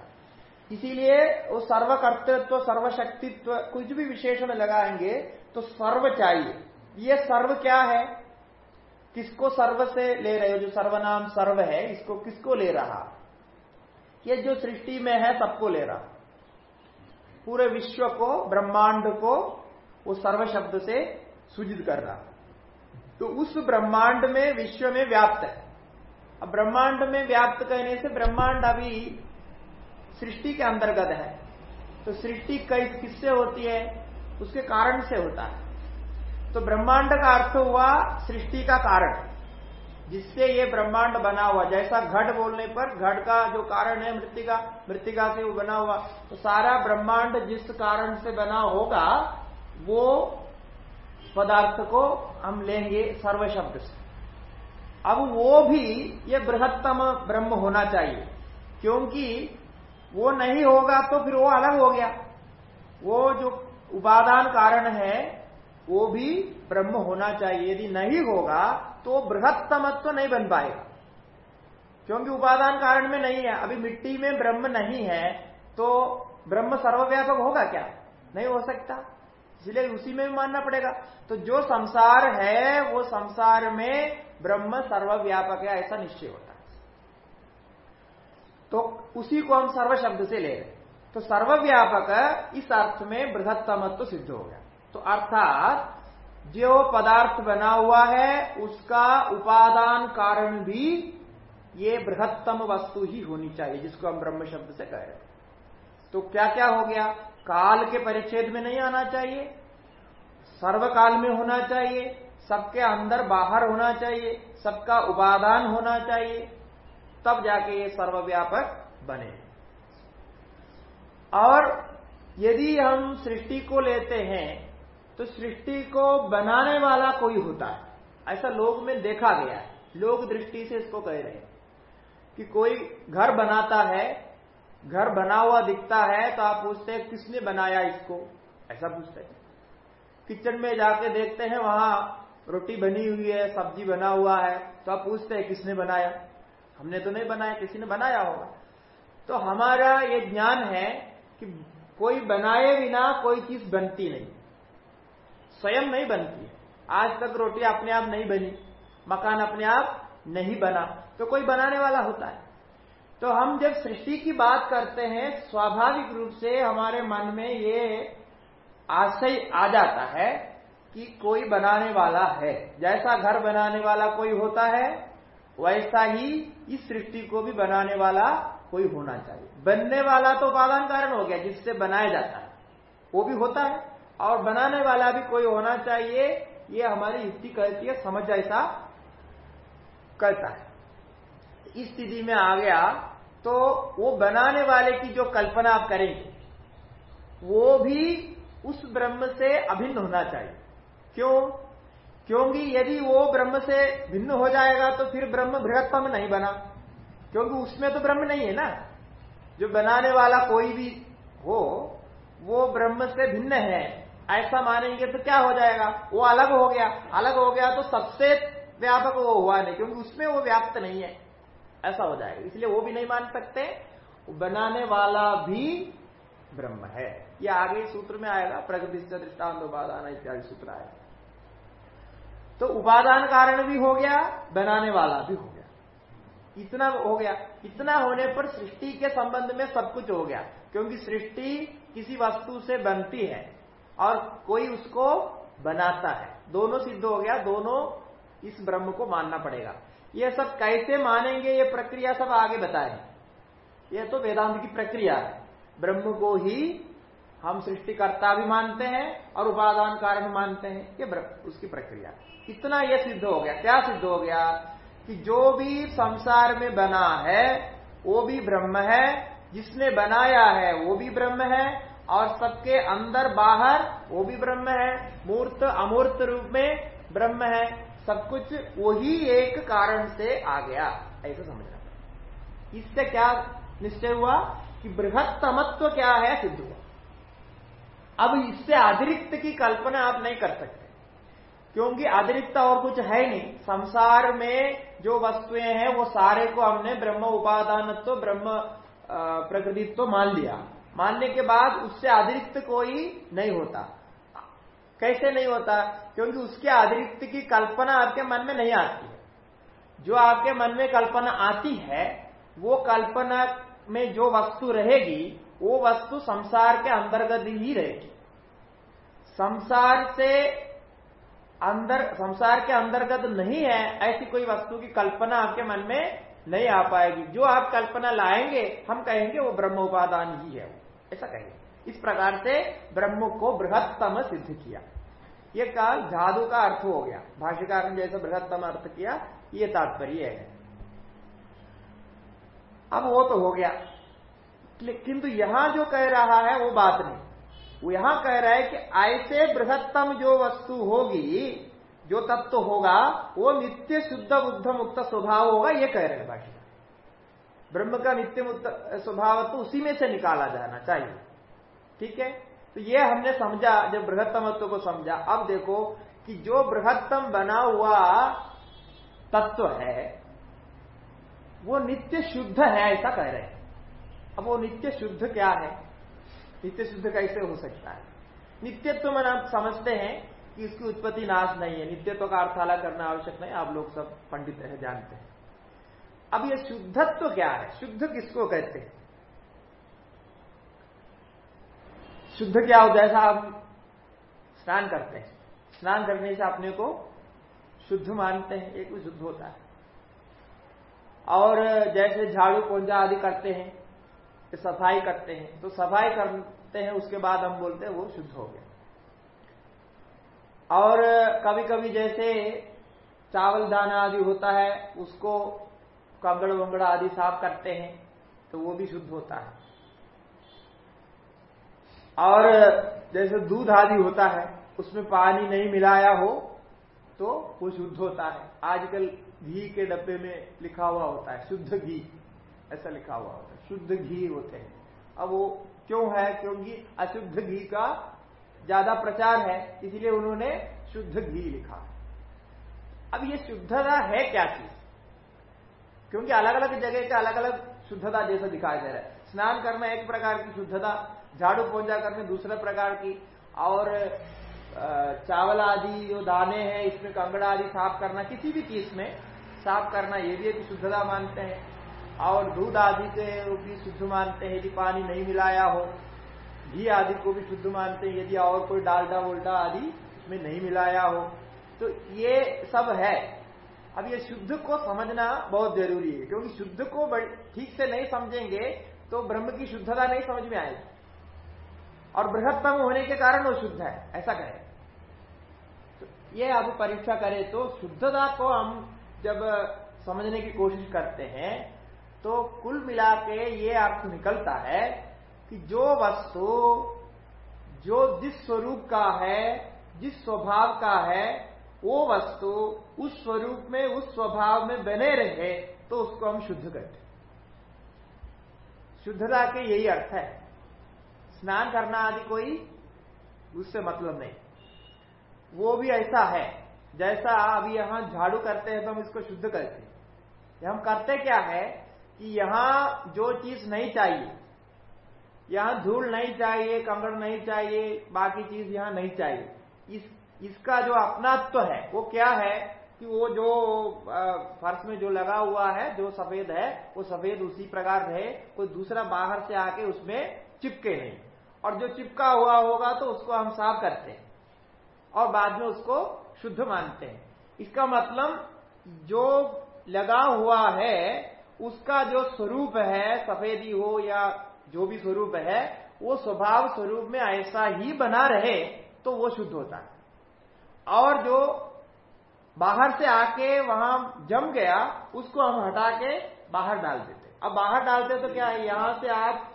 इसीलिए वो सर्वकर्तृत्व, सर्वशक्तित्व, कुछ भी विशेषण लगाएँगे तो सर्व चाहिए। ये सर्व क्या है? किसको सर्व से ले रहे हो? जो सर्वनाम सर्व है, इसको किसको ले रहा? ये जो सृष्टि में है, सबको ले रहा। पूरे विश्व को, ब्रह्मांड को, वो सर्व शब्द से सूचित कर रहा। तो उस ब्रह्मांड में, विश्व में व्याप्त है। अब ब्रह्मांड में व्याप्त कहने से ब्रह्मांड अभी सृष्टि के अंतर्गत है। तो सृष्टि कई किससे होती है? उसके कारण से होता है। तो ब्रह्मांड का अर्थ हुआ सृष्टि का कारण, जिससे ये ब्रह्मांड बना हुआ। जैसा घट बोलने पर घट का जो कारण है, मृतिका मृतिका से वो बना हुआ। तो सारा ब्रह्मांड जिस कारण से बना होगा, वो पदार्थ को हम लेंगे सर्व शब्द से। अब वो भी ये बृहत्तम ब्रह्म होना चाहिए, क्योंकि वो नहीं होगा तो फिर वो अलग हो गया। वो जो उपादान कारण है, वो भी ब्रह्म होना चाहिए। यदि नहीं होगा तो बृहत्तमत्व नहीं बन पाएगा। क्योंकि उपादान कारण में नहीं है। अभी मिट्टी में ब्रह्म नहीं है तो ब्रह्म सर्वव्यापक होगा क्या? नहीं हो सकता। इसलिए उसी में भी मानना पड़ेगा। तो जो संसार है, वो संसार में ब्रह्म सर्वव्यापक है, ऐसा निश्चय होता है। तो उसी को हम सर्व शब्द से ले रहे तो सर्वव्यापक इस अर्थ में बृहत्तमत्व सिद्ध हो गया। तो अर्थात, जो पदार्थ बना हुआ है, उसका उपादान कारण भी ये बृहत्तम वस्तु ही होनी चाहिए, जिसको हम ब्रह्म शब्द से कह रहे तो क्या क्या हो गया? काल के परिच्छेद में नहीं आना चाहिए। सर्वकाल में होना चाहिए। सबके अंदर बाहर होना चाहिए। सबका उपादान होना चाहिए। तब जाके ये सर्वव्यापक बने। और यदि हम सृष्टि को लेते हैं तो सृष्टि को बनाने वाला कोई होता है। ऐसा लोग में देखा गया है। लोग दृष्टि से इसको कह रहे हैं कि कोई घर बनाता है, घर बना हुआ दिखता है तो आप पूछते हैं, किसने बनाया इसको? ऐसा पूछते हैं। किचन में जाके देखते हैं, वहाँ रोटी बनी हुई है, सब्ज़ी बना हुआ है तो आप पूछते हैं, किसने बनाया? हमने तो नहीं बनाया, किसी ने बनाया होगा। तो हमारा ये ज्ञान है कि कोई बनाए बिना कोई चीज़ बनती नहीं। स्वयं नहीं बनती। है आज तक रोटी अपने आप नहीं बनी, मकान अपने आप नहीं बना तो कोई बनाने वाला होता है। तो हम जब सृष्टि की बात करते हैं, स्वाभाविक रूप से हमारे मन में ये आशय आ जाता है कि कोई बनाने वाला है। जैसा घर बनाने वाला कोई होता है वैसा ही इस सृष्टि को भी बनाने वाला कोई होना चाहिए। बनने वाला तो उपादान कारण हो गया, जिससे बनाया जाता है। वो भी होता है, और बनाने वाला भी कोई होना चाहिए, ये हमारी युक्ति कहती है, समझ ऐसा करता है। इस स्थिति में आ गया तो वो बनाने वाले की जो कल्पना आप करेंगे, वो भी उस ब्रह्म से अभिन्न होना चाहिए। क्यों? क्योंकि यदि वो ब्रह्म से भिन्न हो जाएगा तो फिर ब्रह्म बृहत्तम नहीं बना। क्योंकि उसमें तो ब्रह्म नहीं है ना। जो बनाने वाला कोई भी हो, वो ब्रह्म से भिन्न है। ऐसा मानेंगे तो क्या हो जाएगा? वो अलग हो गया। अलग हो गया तो सबसे व्यापक वो हुआ नहीं, क्योंकि उसमें वो व्याप्त नहीं है। ऐसा हो जाएगा। इसलिए वो भी नहीं मान सकते। बनाने वाला भी ब्रह्म है। ये आगे सूत्र में आएगा प्रगति दृष्टांत उपादान इत्यादि सूत्र आएगा। तो उपादान कारण भी हो गया, बनाने वाला भी हो गया। इतना हो गया। इतना होने पर सृष्टि के संबंध में सब कुछ हो गया, क्योंकि सृष्टि किसी वस्तु से बनती है और कोई उसको बनाता है। दोनों सिद्ध हो गया, दोनों इस ब्रह्म को मानना पड़ेगा। ये सब कैसे मानेंगे, ये प्रक्रिया सब आगे बताए ये तो वेदांत की प्रक्रिया है। ब्रह्म को ही हम सृष्टिकर्ता भी मानते हैं और उपादान कारण मानते हैं। ये उसकी प्रक्रिया। इतना यह सिद्ध हो गया। क्या सिद्ध हो गया? कि जो भी संसार में बना है, वो भी ब्रह्म है। जिसने बनाया है, वो भी ब्रह्म है। और सबके अंदर बाहर, वो भी ब्रह्म है। मूर्त, अमूर्त रूप में ब्रह्म है। सब कुछ वही एक कारण से आ गया। ऐसा समझना। इससे क्या निश्चय हुआ? कि बृहत्तमत्व क्या है, सिद्ध हुआ। अब इससे अतिरिक्त की कल्पना आप नहीं कर सकते। क्योंकि अतिरिक्त और कुछ है नहीं। संसार में जो वस्तुएँ हैं, वो सारे को हमने ब्रह्म उपादानत्व, ब्रह्म प्रकृतित्व मान लिया। मानने के बाद उससे अतिरिक्त कोई नहीं होता। कैसे नहीं होता? क्योंकि उसके अतिरिक्त की कल्पना आपके मन में नहीं आती है। जो आपके मन में कल्पना आती है, वो कल्पना में जो वस्तु रहेगी वो वस्तु संसार के अंतर्गत ही रहेगी। संसार से अंदर, संसार के अंतर्गत नहीं है, ऐसी कोई वस्तु की कल्पना आपके मन में नहीं आ पाएगी। जो आप कल्पना लाएँगे, हम कहेंगे वो ब्रह्म उपादान ही है ऐसा कहेंगे। इस प्रकार से ब्रह्म को बृहत्तम सिद्ध किया। ये काल धाधु का अर्थ हो गया। भाष्यकार ने जैसे बृहत्तम अर्थ किया, ये तात्पर्य है। अब वो तो हो गया। किंतु यहाँ जो कह रहा है वो बात नहीं। वो यहाँ कह रहा है कि ऐसे बृहत्तम जो वस्तु होगी, जो तत्व तो होगा, वो नित्य शुद्ध बुद्ध मुक्त स्वभाव होगा, ये कह रहे हैं भाषा ब्रह्म का नित्य मुक्त स्वभाव तो उसी में से निकाला जाना चाहिए। ठीक है? तो ये हमने समझा, जब बृहत्तमत्व को समझा। अब देखो कि जो बृहत्तम बना हुआ तत्व है, वो नित्य शुद्ध है, ऐसा कह रहे हैं। अब वो नित्य शुद्ध क्या है? नित्य शुद्ध कैसे हो सकता है? नित्यत्व मन आप समझते हैं कि इसकी उत्पत्ति नाश नहीं है। नित्यत्व का अर्थाला करना आवश्यक नहीं, आप लोग सब पंडित है, जानते हैं। अब ये शुद्धत्व तो क्या है? शुद्ध किसको कहते हैं? शुद्ध क्या हो? जैसा आप स्नान करते हैं। स्नान करने से अपने को शुद्ध मानते हैं, एक भी शुद्ध होता है। और जैसे झाड़ू पोंजा आदि करते हैं सफ़ाई करते हैं। तो सफ़ाई करते हैं, उसके बाद हम बोलते हैं वो शुद्ध हो गया। और कभी कभी जैसे चावल दाना आदि होता है, उसको कंगड़ वंगड़ आदि साफ़ करते हैं तो वो भी शुद्ध होता है। और जैसे दूध आदि होता है, उसमें पानी नहीं मिलाया हो तो वो शुद्ध होता है। आजकल घी के डब्बे में लिखा हुआ होता है, शुद्ध घी। ऐसा लिखा हुआ होता है। शुद्ध घी होते हैं। अब वो क्यों है? क्योंकि अशुद्ध घी का ज़्यादा प्रचार है, इसलिए उन्होंने शुद्ध घी लिखा। अब ये शुद्धता है क्या चीज़? क्योंकि अलग अलग जगह का अलग अलग शुद्धता जैसा दिखाई दे रहा है। स्नान करना एक प्रकार की शुद्धता, झाड़ू पोंजा करने दूसरे प्रकार की, और चावल आदि जो दाने हैं, इसमें कंगड़ा आदि साफ़ करना, किसी भी चीज़ में साफ़ करना, ये भी एक शुद्धता मानते हैं। और दूध आदि से भी शुद्ध मानते हैं, यदि पानी नहीं मिलाया हो, घी आदि को भी शुद्ध मानते हैं, यदि और कोई डालडा वोल्डा आदि में नहीं मिलाया हो तो ये सब है। अब ये शुद्ध को समझना बहुत ज़रूरी है, क्योंकि शुद्ध को ठीक से नहीं समझेंगे तो ब्रह्म की शुद्धता नहीं समझ में आएगी। और बृहत्तम होने के कारण वो शुद्ध है, ऐसा कहें। तो ये अब परीक्षा करें तो शुद्धता को हम जब समझने की कोशिश करते हैं तो कुल मिला के ये अर्थ निकलता है कि जो वस्तु, जो जिस स्वरूप का है, जिस स्वभाव का है, वो वस्तु उस स्वरूप में, उस स्वभाव में बने रहे तो उसको हम शुद्ध करते शुद्धता के यही अर्थ है। स्नान करना आदि कोई उससे मतलब नहीं। वो भी ऐसा है, जैसा अभी यहाँ झाड़ू करते हैं तो हम इसको शुद्ध करते हैं। हम करते क्या है? कि यहाँ जो चीज़ नहीं चाहिए, यहाँ धूल नहीं चाहिए कंगड़ नहीं चाहिए, बाकी चीज़ यहाँ नहीं चाहिए। इस, इसका जो अपनात्व है, वो क्या है कि वो जो फर्श में जो लगा हुआ है, जो सफ़ेद है, वो सफ़ेद उसी प्रकार रहे कोई दूसरा बाहर से आके उसमें चिपके नहीं। और जो चिपका हुआ होगा तो उसको हम साफ़ करते हैं और बाद में उसको शुद्ध मानते हैं। इसका मतलब जो लगा हुआ है उसका जो स्वरूप है, सफेदी हो या जो भी स्वरूप है, वो स्वभाव स्वरूप में ऐसा ही बना रहे तो वो शुद्ध होता है। और जो बाहर से आके वहाँ जम गया, उसको हम हटा के बाहर डाल देते। अब बाहर डालते तो क्या है? यहाँ से आप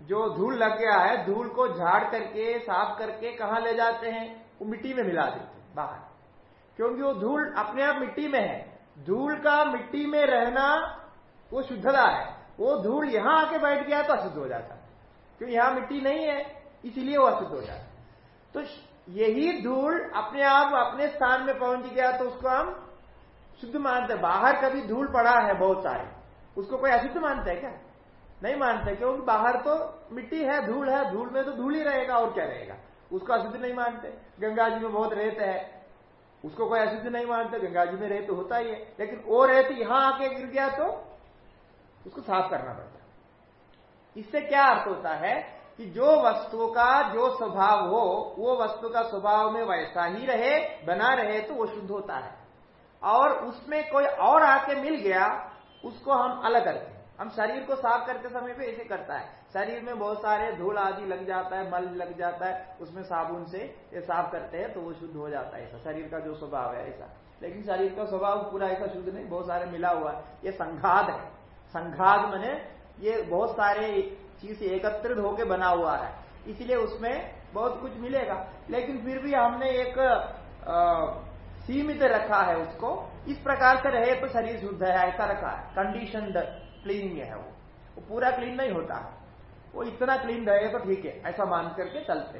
जो धूल लग गया है, धूल को झाड़ करके, साफ़ करके कहा ले जाते हैं? वो मिट्टी में मिला देते बाहर। क्योंकि वो धूल अपने आप मिट्टी में है। धूल का मिट्टी में रहना वो शुद्धता है। वो धूल यहाँ आके बैठ गया तो अशुद्ध हो जाता। क्योंकि यहाँ मिट्टी नहीं है, इसीलिए वो अशुद्ध हो जाता। तो यही धूल अपने आप अपने स्थान में पहुँच गया तो उसको हम शुद्ध मानते बाहर कभी धूल पड़ा है बहुत सारे। उसको कोई अशुद्ध मानते हैं क्या? नहीं मानते क्योंकि बाहर तो मिट्टी है, धूल है, धूल में तो धूल ही रहेगा और क्या रहेगा? उसको अशुद्ध नहीं मानते। गंगा जी में बहुत रेत है। उसको कोई अशुद्ध नहीं मानते, गंगा जी में रेत होता ही है। लेकिन वो रेत यहाँ आके गिर गया तो उसको साफ़ करना पड़ता है। इससे क्या अर्थ होता है कि जो वस्तु का जो स्वभाव हो, वो वस्तु का स्वभाव में वैसा ही रहे, बना रहे तो वो शुद्ध होता है। और उसमें कोई और आके मिल गया, उसको हम अलग करते हैं। हम शरीर को साफ़ करते समय पे ऐसे करता है। शरीर में बहुत सारे धूल आदि लग जाता है, मल लग जाता है, उसमें साबुन से ये साफ़ करते हैं तो वो शुद्ध हो जाता है ऐसा। शरीर का जो स्वभाव है ऐसा। लेकिन शरीर का स्वभाव पूरा ऐसा शुद्ध नहीं, बहुत सारे मिला हुआ है। ये संघात है। संघात मैंने ये बहुत सारे चीज़ एकत्रित होकर बना हुआ है। इसलिए उसमें बहुत कुछ मिलेगा। लेकिन फिर भी हमने एक सीमित रखा है उसको। इस प्रकार से रहे तो शरीर शुद्ध है, ऐसा रखा है। कंडीशन क्लीनिंग है वो। वो पूरा क्लीन नहीं होता है। वो इतना क्लीन रहे तो ठीक है, ऐसा मान करके चलते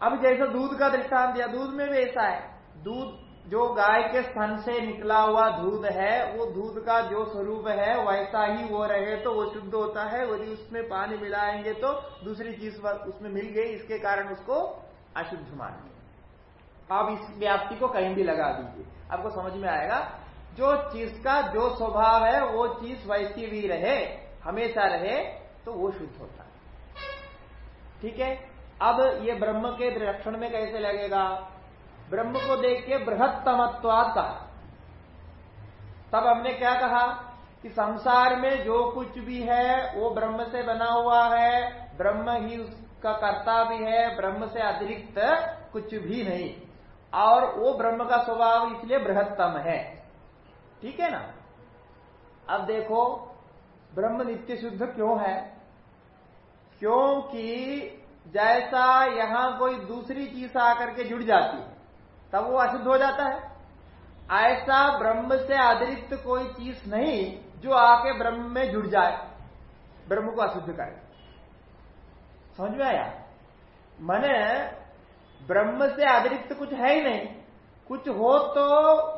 अब जैसे दूध का दृष्टांत दिया, दूध में भी ऐसा है। दूध जो गाय के स्तन से निकला हुआ दूध है, वो दूध का जो स्वरूप है, वैसा ही वो रहे तो वो शुद्ध होता है। यदि उसमें पानी मिलाएँगे तो दूसरी चीज़ उसमें मिल गई, इसके कारण उसको अशुद्ध मानेंगे। आप इस व्याप्ति को कहीं भी लगा दीजिए। आपको समझ में आएगा? जो चीज़ का जो स्वभाव है, वो चीज़ वैसी भी रहे, हमेशा रहे तो वो शुद्ध होता है। ठीक है? अब ये ब्रह्म के लक्षण में कैसे लगेगा? ब्रह्म को देख के बृहत्तमत्वाद कहा। तब हमने क्या कहा कि संसार में जो कुछ भी है, वो ब्रह्म से बना हुआ है, ब्रह्म ही उसका कर्ता भी है, ब्रह्म से अतिरिक्त कुछ भी नहीं। और वो ब्रह्म का स्वभाव इसलिए बृहत्तम है। ठीक है ना? अब देखो, ब्रह्म नित्य शुद्ध क्यों है? क्योंकि जैसा यहाँ कोई दूसरी चीज़ आकर के जुड़ जाती है। तब वो अशुद्ध हो जाता है। ऐसा ब्रह्म से अतिरिक्त कोई चीज़ नहीं जो आके ब्रह्म में जुड़ जाए। ब्रह्म को अशुद्ध करे। समझ में आया? मैंने ब्रह्म से अतिरिक्त कुछ है ही नहीं। कुछ हो तो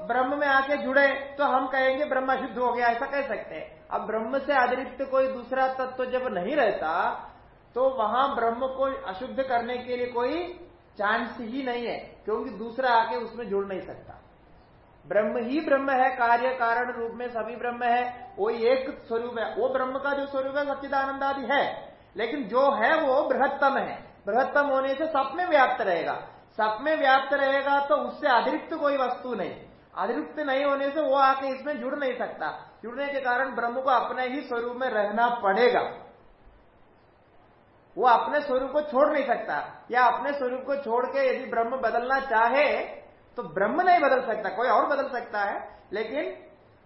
ब्रह्म में आके जुड़े तो हम कहेंगे ब्रह्म अशुद्ध हो गया, ऐसा कह सकते हैं। अब ब्रह्म से अतिरिक्त कोई दूसरा तत्व तो जब नहीं रहता तो वहाँ ब्रह्म को अशुद्ध करने के लिए कोई चांस ही नहीं है, क्योंकि दूसरा आके उसमें जुड़ नहीं सकता। ब्रह्म ही ब्रह्म है, कार्य कारण रूप में सभी ब्रह्म है, वो एक स्वरूप है। वो ब्रह्म का जो स्वरूप है, सच्चिदानंद आदि है। लेकिन जो है, वो बृहत्तम है। बृहत्तम होने से सब में व्याप्त रहेगा। सब में व्याप्त रहेगा तो उससे अतिरिक्त कोई वस्तु नहीं। अतिरिक्त नहीं होने से वो आके इसमें जुड़ नहीं सकता। जुड़ने के कारण ब्रह्म को अपने ही स्वरूप में रहना पड़ेगा। वो अपने स्वरूप को छोड़ नहीं सकता। या अपने स्वरूप को छोड़ के यदि ब्रह्म बदलना चाहे तो ब्रह्म नहीं बदल सकता, कोई और बदल सकता है। लेकिन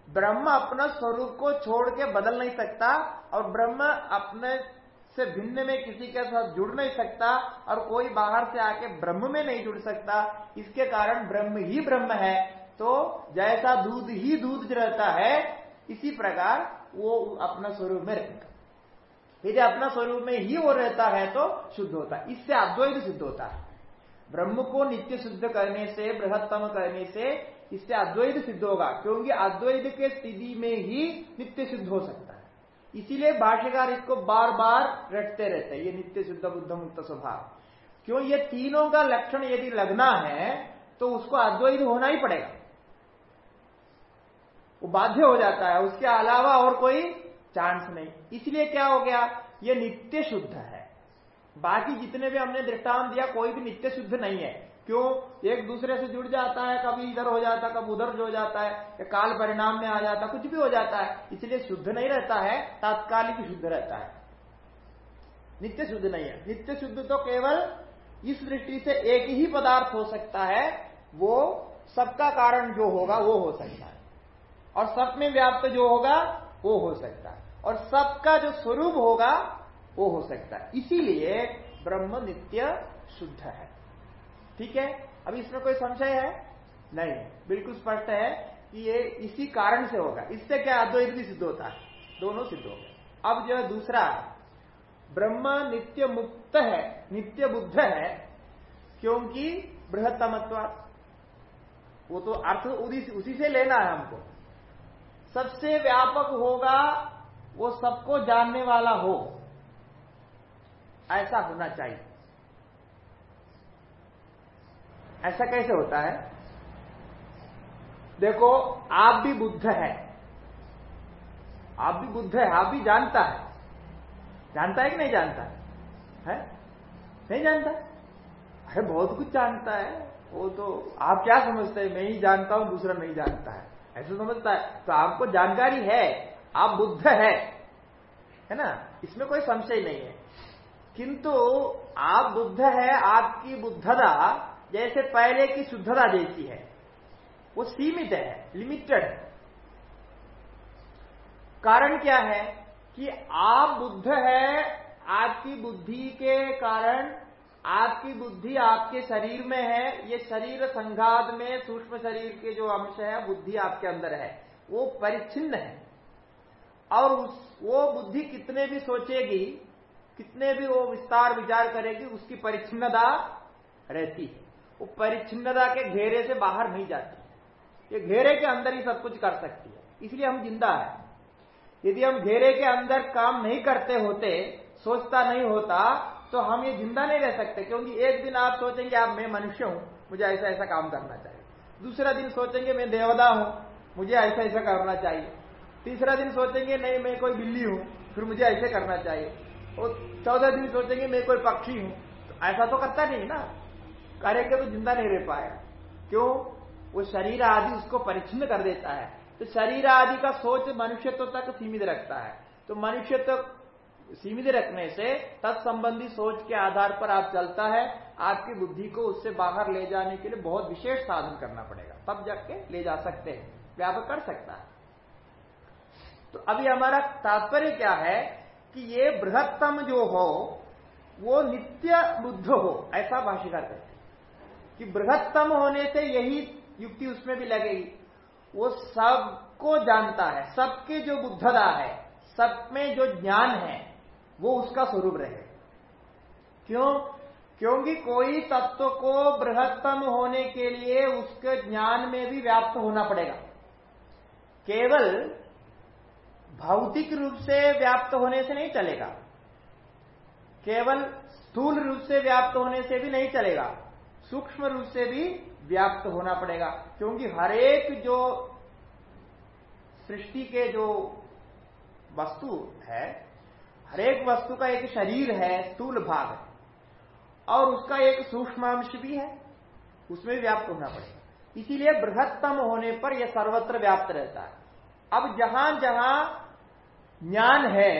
ब्रह्म अपना स्वरूप को छोड़ के बदल नहीं सकता और ब्रह्म अपने से भिन्न में किसी के साथ जुड़ नहीं सकता और कोई बाहर से आके ब्रह्म में नहीं जुड़ सकता। इसके कारण ब्रह्म ही ब्रह्म है। तो जैसा दूध ही दूध रहता है, इसी प्रकार वो अपना स्वरूप में रहेगा यदि अपना स्वरूप में ही वो रहता है तो शुद्ध होता है। इससे अद्वैत सिद्ध होता है। ब्रह्म को नित्य शुद्ध करने से, बृहत्तम करने से इससे अद्वैत सिद्ध होगा, क्योंकि अद्वैत के स्थिति में ही नित्य सिद्ध हो सकता है। इसीलिए भाष्यकार इसको बार बार रटते रहते हैं, ये नित्य शुद्ध, बुद्ध मुक्त स्वभाव। क्यों? ये तीनों का लक्षण यदि लगना है तो उसको अद्वैत होना ही पड़ेगा। वो बाध्य हो जाता है। उसके अलावा और कोई चांस नहीं। इसलिए क्या हो गया? ये नित्य शुद्ध है। बाकी जितने भी हमने दृष्टांत दिया, कोई भी नित्य शुद्ध नहीं है। क्यों? एक दूसरे से जुड़ जाता है, कभी इधर हो जाता है, कभी उधर हो जाता है, या काल परिणाम में आ जाता कुछ भी हो जाता है। इसलिए शुद्ध नहीं रहता है, तात्कालिक शुद्ध रहता है। नित्य शुद्ध नहीं है। नित्य शुद्ध तो केवल इस दृष्टि से एक ही पदार्थ हो सकता है, वो सबका कारण जो होगा, वो हो सकता है। और सब में व्याप्त जो होगा, वो हो सकता है। और सबका जो स्वरूप होगा, वो हो सकता है। इसीलिए ब्रह्म नित्य शुद्ध है। ठीक है? अब इसमें कोई संशय है? नहीं। बिल्कुल स्पष्ट है कि ये इसी कारण से होगा। इससे क्या अद्वैत भी सिद्ध होता है? दोनों सिद्ध हो गए अब जो है दूसरा, ब्रह्म नित्य मुक्त है, नित्य बुद्ध है, क्योंकि बृहत्तमत्व वो तो अर्थ उसी से लेना है हमको। सबसे व्यापक होगा वो सबको जानने वाला हो। ऐसा होना चाहिए। ऐसा कैसे होता है? देखो, आप भी बुद्ध है। आप भी बुद्ध है, आप भी जानता है। जानता है कि नहीं जानता? है? है? नहीं जानता? अरे, बहुत कुछ जानता है। वो तो आप क्या समझते हैं? मैं ही जानता हूँ, दूसरा नहीं जानता है। ऐसा समझता है। तो आपको जानकारी है। आप बुद्ध है है ना? इसमें कोई संशय नहीं है। किंतु आप बुद्ध है, आपकी बुद्धता जैसे पहले की शुद्धता जैसी है। वो सीमित है लिमिटेड है। कारण क्या है? कि आप बुद्ध है, आपकी बुद्धि के कारण, आपकी बुद्धि आपके शरीर में है। ये शरीर संघात में, सूक्ष्म शरीर के जो अंश है, बुद्धि आपके अंदर है। वो परिच्छिन्न है। और उस, वो बुद्धि कितने भी सोचेगी, कितने भी वो विस्तार विचार करेगी, उसकी परिच्छिन्नता रहती है। वो परिच्छिन्नता के घेरे से बाहर नहीं जाती। ये घेरे के अंदर ही सब कुछ कर सकती है। इसलिए हम ज़िंदा है। यदि हम घेरे के अंदर काम नहीं करते होते, सोचता नहीं होता तो हम ये ज़िंदा नहीं रह सकते, क्योंकि एक दिन आप सोचेंगे, आप, मैं मनुष्य हूँ, मुझे ऐसा ऐसा काम करना चाहिए। दूसरा दिन सोचेंगे, मैं देवदा हूँ, मुझे ऐसा ऐसा करना चाहिए। तीसरा दिन सोचेंगे, नहीं, मैं कोई बिल्ली हूँ, फिर मुझे ऐसे करना चाहिए। और चौदह दिन सोचेंगे, मैं कोई पक्षी हूँ। तो ऐसा तो करता नहीं ना। करेंगे तो ज़िंदा नहीं रह पाया। क्यों? वो शरीर आदि उसको परिच्छिन्न कर देता है। तो शरीर आदि का सोच मनुष्यत्व तक सीमित रखता है। तो मनुष्यत्व सीमित रखने से तत्संबंधी सोच के आधार पर आप चलता है। आपकी बुद्धि को उससे बाहर ले जाने के लिए बहुत विशेष साधन करना पड़ेगा। तब जाके ले जा सकते हैं। व्यापक कर सकता है। तो अभी हमारा तात्पर्य क्या है कि ये बृहत्तम जो हो, वो नित्य बुद्ध हो, ऐसा भाषिका कहते हैं। कि बृहत्तम होने से यही युक्ति उसमें भी लगेगी। वो सबको जानता है, सबके जो बुद्धता है, सब में जो ज्ञान है, वो उसका स्वरूप रहे। क्यों? क्योंकि कोई तत्व को बृहत्तम होने के लिए उसके ज्ञान में भी व्याप्त होना पड़ेगा। केवल भौतिक रूप से व्याप्त होने से नहीं चलेगा। केवल स्थूल रूप से व्याप्त होने से भी नहीं चलेगा। सूक्ष्म रूप से भी व्याप्त होना पड़ेगा, क्योंकि हरेक जो सृष्टि के जो वस्तु है हरेक वस्तु का एक शरीर है, स्थूल भाग है, और उसका एक सूक्ष्मांश भी है, उसमें व्याप्त होना पड़ेगा। इसीलिए बृहत्तम होने पर यह सर्वत्र व्याप्त रहता है। अब जहाँ जहाँ ज्ञान है,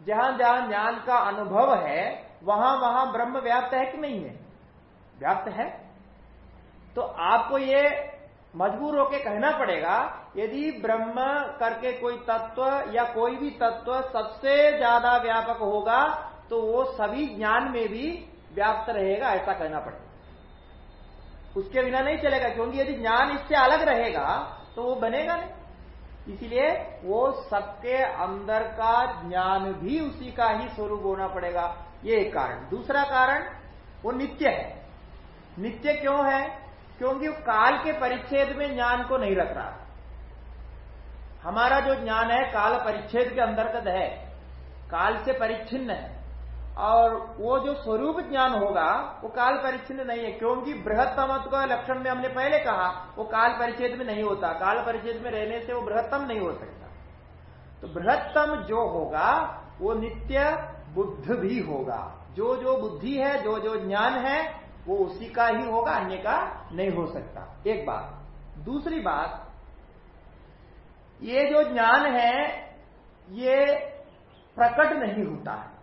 जहाँ जहाँ ज्ञान का अनुभव है, वहाँ वहाँ ब्रह्म व्याप्त है कि नहीं है? व्याप्त है। तो आपको ये मजबूर होकर कहना पड़ेगा, यदि ब्रह्म करके कोई तत्व या कोई भी तत्व सबसे ज़्यादा व्यापक होगा तो वो सभी ज्ञान में भी व्याप्त रहेगा, ऐसा कहना पड़ेगा। उसके बिना नहीं चलेगा, क्योंकि यदि ज्ञान इससे अलग रहेगा तो वो बनेगा नहीं। इसीलिए वो सबके अंदर का ज्ञान भी उसी का ही स्वरूप होना पड़ेगा। ये एक कारण। दूसरा कारण, वो नित्य है। नित्य क्यों है? क्योंकि काल के परिच्छेद में ज्ञान को नहीं रख रहा। हमारा जो ज्ञान है, काल परिच्छेद के अंतर्गत है। काल से परिच्छिन्न है। और वो जो स्वरूप ज्ञान होगा, वो काल परिच्छिन्न नहीं है, क्योंकि बृहत्तमत्व का लक्षण में हमने पहले कहा, वो काल परिच्छेद में नहीं होता। काल परिच्छेद में रहने से वो बृहत्तम नहीं हो सकता। तो बृहत्तम जो होगा, वो नित्य बुद्ध भी होगा। जो जो बुद्धि है, जो जो ज्ञान है, वो उसी का ही होगा, अन्य का नहीं हो सकता। एक बात। दूसरी बात, ये जो ज्ञान है, ये प्रकट नहीं होता है।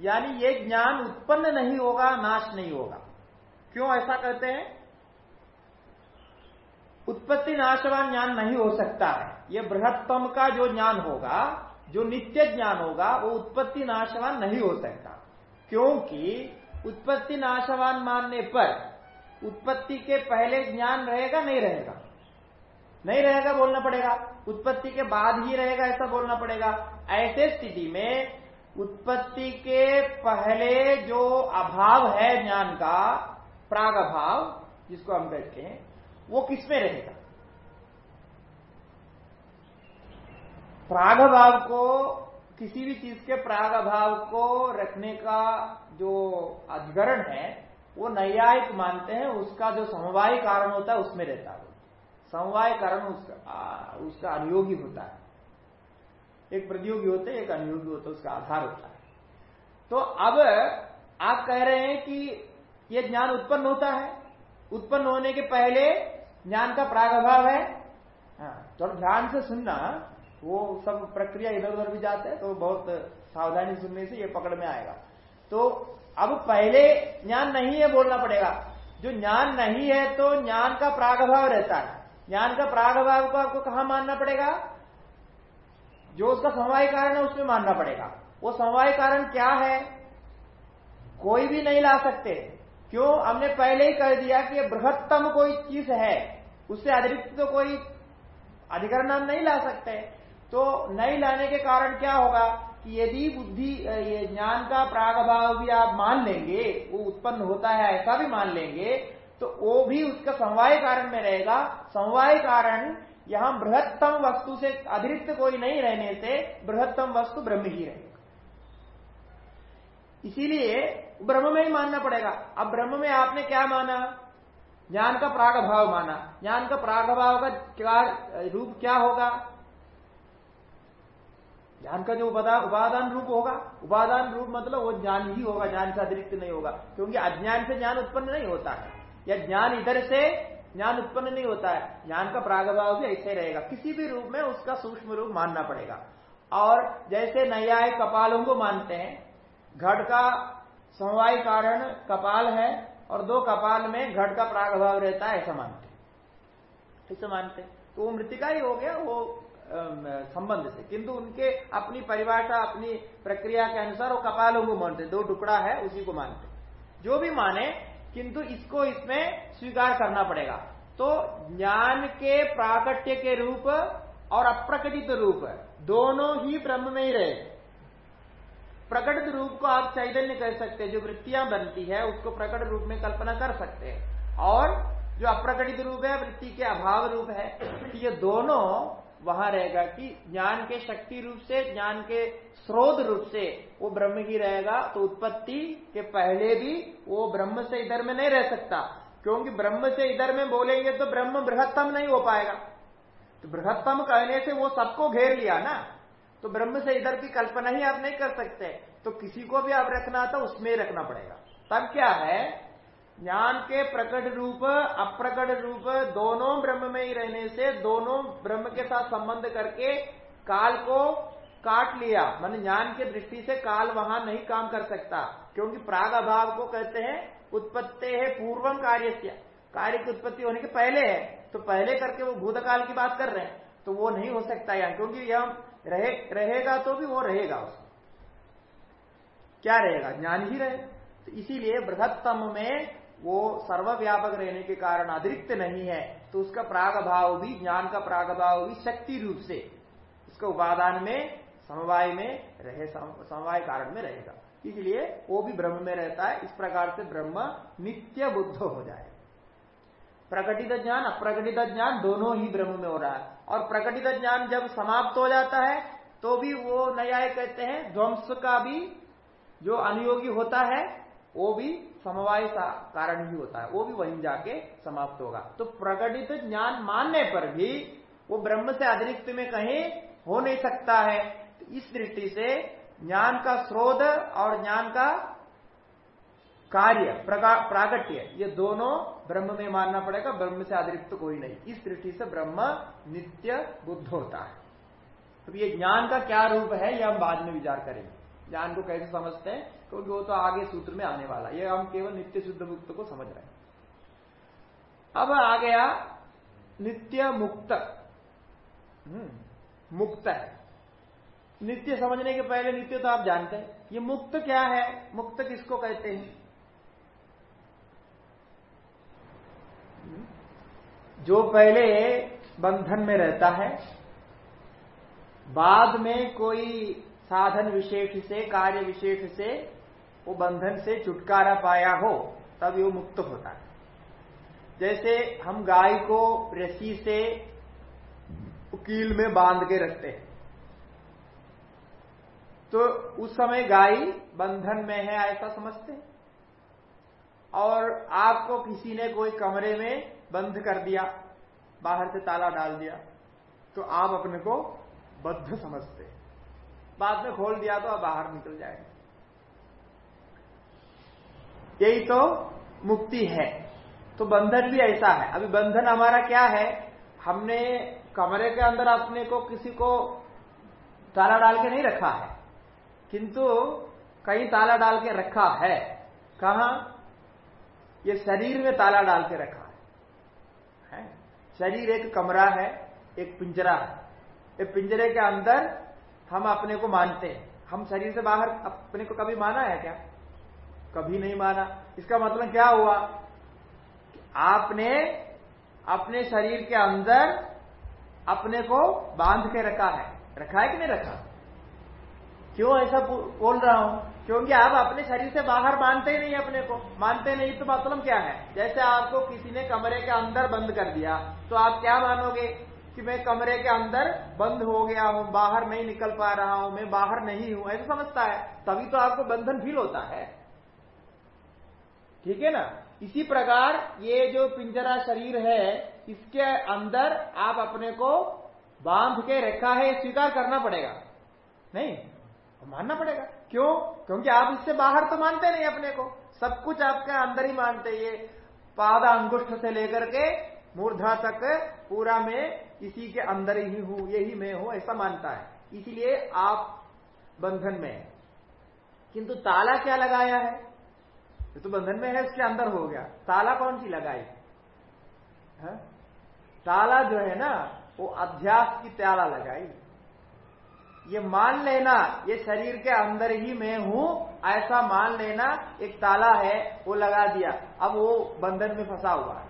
यानी ये ज्ञान उत्पन्न नहीं होगा, नाश नहीं होगा। क्यों ऐसा कहते हैं? उत्पत्ति नाशवान ज्ञान नहीं हो सकता है। यह बृहत्तम का जो ज्ञान होगा, जो नित्य ज्ञान होगा, वो उत्पत्ति नाशवान नहीं हो सकता। क्योंकि उत्पत्ति नाशवान मानने पर उत्पत्ति के पहले ज्ञान रहेगा, नहीं रहेगा। नहीं रहेगा बोलना पड़ेगा। उत्पत्ति के बाद ही रहेगा, ऐसा बोलना पड़ेगा। ऐसे स्थिति में उत्पत्ति के पहले जो अभाव है ज्ञान का, प्राग अभाव, जिसको हम कहते हैं, वो किसमें रहेगा? प्राग भाव को, किसी भी चीज़ के प्राग अभाव को रखने का जो अधिकरण है, वो नैयायिक मानते हैं, उसका जो समवाय कारण होता है, उसमें रहता है। समवाय कारण उसका उसका अनुयोगी होता है। एक प्रतियोगी होते एक अनुयोगी होता है उसका आधार होता है। तो अब आप कह रहे हैं कि यह ज्ञान उत्पन्न होता है। उत्पन्न होने के पहले ज्ञान का प्रागभाव है। हाँ, तो ध्यान से सुनना वो सब प्रक्रिया इधर उधर भी जाते हैं तो बहुत सावधानी सुनने से ये पकड़ में आएगा। तो अब पहले ज्ञान नहीं है बोलना पड़ेगा। जो ज्ञान नहीं है तो ज्ञान का प्रागभाव रहता है। ज्ञान का प्रागभाव को आपको कहा मानना पड़ेगा? जो उसका समवाय कारण है, उसमें मानना पड़ेगा। वो समवाय कारण क्या है, कोई भी नहीं ला सकते। क्यों? हमने पहले ही कह दिया कि बृहत्तम कोई चीज़ है, उससे अतिरिक्त तो कोई अधिकरण हम नहीं ला सकते। तो नहीं लाने के कारण क्या होगा कि यदि बुद्धि ये ज्ञान का प्रागभाव भी आप मान लेंगे, वो उत्पन्न होता है, ऐसा भी मान लेंगे तो वो भी उसका समवाय कारण में रहेगा। समवाय कारण यहाँ बृहत्तम वस्तु से अतिरिक्त कोई नहीं रहने से बृहत्तम वस्तु ब्रह्म ही रहेगा। इसीलिए ब्रह्म में ही मानना पड़ेगा। अब ब्रह्म में आपने क्या माना? ज्ञान का प्राग भाव माना। ज्ञान का प्राग भाव का क्या, रूप क्या होगा? ज्ञान का जो उपादान रूप होगा। उपादान रूप मतलब वो ज्ञान ही होगा, ज्ञान से अतिरिक्त नहीं होगा। क्योंकि अज्ञान से ज्ञान उत्पन्न नहीं होता है। या ज्ञान इधर से ज्ञान उत्पन्न नहीं होता है। ज्ञान का प्रागभाव भी ऐसे रहेगा। किसी भी रूप में उसका सूक्ष्म रूप मानना पड़ेगा। और जैसे नयाय कपालों को मानते हैं, घट का समवाय कारण कपाल है और दो कपाल में घट का प्रागभाव रहता है, ऐसा मानते ऐसा मानते तो वो मृतिका ही हो गया, वो संबंध से। किंतु उनके अपनी परिभाषा, अपनी प्रक्रिया के अनुसार वो कपालों को मानते दो टुकड़ा है, उसी को मानते जो भी माने किंतु इसको इसमें स्वीकार करना पड़ेगा। तो ज्ञान के प्राकट्य के रूप और अप्रकटित रूप दोनों ही ब्रह्म में ही रहे। प्रकटित रूप को आप चैतन्य कह सकते हैं, जो वृत्तियाँ बनती है, उसको प्रकट रूप में कल्पना कर सकते हैं। और जो अप्रकटित रूप है, वृत्ति के अभाव रूप है ये दोनों वहाँ रहेगा कि ज्ञान के शक्ति रूप से, ज्ञान के स्रोत रूप से वो ब्रह्म ही रहेगा तो उत्पत्ति के पहले भी वो ब्रह्म से इधर में नहीं रह सकता। क्योंकि ब्रह्म से इधर में बोलेंगे तो ब्रह्म बृहत्तम नहीं हो पाएगा। तो बृहत्तम कहने से वो सबको घेर लिया ना। तो ब्रह्म से इधर की कल्पना ही आप नहीं कर सकते। तो किसी को भी आप रखना था, उसमें रखना पड़ेगा। तब क्या है? ज्ञान के प्रकट रूप अप्रकट रूप दोनों ब्रह्म में ही रहने से दोनों ब्रह्म के साथ संबंध करके काल को काट लिया। मान ज्ञान के दृष्टि से काल वहाँ नहीं काम कर सकता क्योंकि प्राग अभाव को कहते हैं उत्पत्ति है पूर्वम कार्य कार्य की उत्पत्ति होने के पहले है तो पहले करके वो भूतकाल की बात कर रहे हैं तो वो नहीं हो सकता यहाँ क्योंकि यह रहे, रहेगा तो भी वो रहेगा उसमें। क्या रहेगा? ज्ञान ही रहे। तो इसीलिए बृहत्तम में वो सर्वव्यापक रहने के कारण अतिरिक्त नहीं है तो उसका प्राग भाव भी, ज्ञान का प्राग भाव भी शक्ति रूप से उसका उपादान में, समवाय में रहे समवाय कारण में रहेगा। इसलिए वो भी ब्रह्म में रहता है, इस प्रकार से ब्रह्म नित्य बुद्ध हो जाए। प्रकटित ज्ञान, अप्रकटित ज्ञान दोनों ही ब्रह्म में हो रहा है। और प्रकटित ज्ञान जब समाप्त हो जाता है तो भी वो नया कहते हैं, ध्वंस का भी जो अनुयोगी होता है, वो भी समवाय कारण ही होता है। वो भी वहीं जाके समाप्त होगा। तो प्रकटित ज्ञान मानने पर भी वो ब्रह्म से अतिरिक्त में कहीं हो नहीं सकता है। तो इस दृष्टि से ज्ञान का स्रोत और ज्ञान का कार्य प्रागट्य, ये दोनों ब्रह्म में मानना पड़ेगा, ब्रह्म से अतिरिक्त कोई नहीं। इस दृष्टि से ब्रह्म नित्य बुद्ध होता है। तो ये ज्ञान का क्या रूप है यह हम बाद में विचार करेंगे। ज्ञान को कैसे समझते हैं? क्योंकि वो तो आगे सूत्र में आने वाला ये हम केवल नित्य शुद्ध मुक्त को समझ रहे हैं। अब आ गया नित्य मुक्त। हम्म, मुक्त है। नित्य समझने के पहले नित्य तो आप जानते हैं। ये मुक्त क्या है? मुक्त किसको कहते हैं? हम्म, जो पहले बंधन में रहता है बाद में कोई साधन विशेष से कार्य विशेष से वो बंधन से छुटकारा पाया हो, तब वो मुक्त होता है। जैसे हम गाय को रस्सी से कील में बाँध के रखते हैं तो उस समय गाय बंधन में है ऐसा समझते हैं। और आपको किसी ने कोई कमरे में बंद कर दिया, बाहर से ताला डाल दिया तो आप अपने को बद्ध समझते बाद में खोल दिया तो आप बाहर निकल जाएगा। यही तो मुक्ति है। तो बंधन भी ऐसा है। अभी बंधन हमारा क्या है? हमने कमरे के अंदर अपने को किसी को ताला डाल के नहीं रखा है। किंतु कहीं ताला डाल के रखा है। कहा? ये शरीर में ताला डाल के रखा है, है? शरीर एक कमरा है एक पिंजरा है। ये पिंजरे के अंदर हम अपने को मानते हैं। हम शरीर से बाहर अपने को कभी माना है क्या? कभी नहीं माना। इसका मतलब क्या हुआ? आपने अपने शरीर के अंदर अपने को बाँध के रखा है। रखा है कि नहीं रखा? क्यों ऐसा बोल रहा हूँ? क्योंकि आप अपने शरीर से बाहर मानते ही नहीं अपने को। मानते नहीं तो मतलब क्या है? जैसे आपको किसी ने कमरे के अंदर बंद कर दिया तो आप क्या मानोगे? कि मैं कमरे के अंदर बंद हो गया हूँ, बाहर नहीं निकल पा रहा हूँ, मैं बाहर नहीं हूँ। ऐसा समझता है? तभी तो आपको बंधन फील होता है। ठीक है ना? इसी प्रकार ये जो पिंजरा शरीर है, इसके अंदर आप अपने को बाँध के रखा है, स्वीकार करना पड़ेगा। नहीं? मानना पड़ेगा। क्यों? क्योंकि आप इससे बाहर तो मानते नहीं अपने को। सब कुछ आपके अंदर ही मानते ये पादा अंगुष्ठ से लेकर के मूर्धा तक पूरा में इसी के अंदर ही हूँ, यही मैं हूँ, ऐसा मानता है। इसीलिए आप बंधन में है। किंतु ताला क्या लगाया है? ये तो बंधन में है उसके अंदर हो गया। ताला कौन सी लगाई? है? ताला जो है ना, वो अध्यास की ताला लगाई। ये मान लेना, ये शरीर के अंदर ही मैं हूँ, ऐसा मान लेना, एक ताला है, वो लगा दिया। अब वो बंधन में फंसा हुआ है।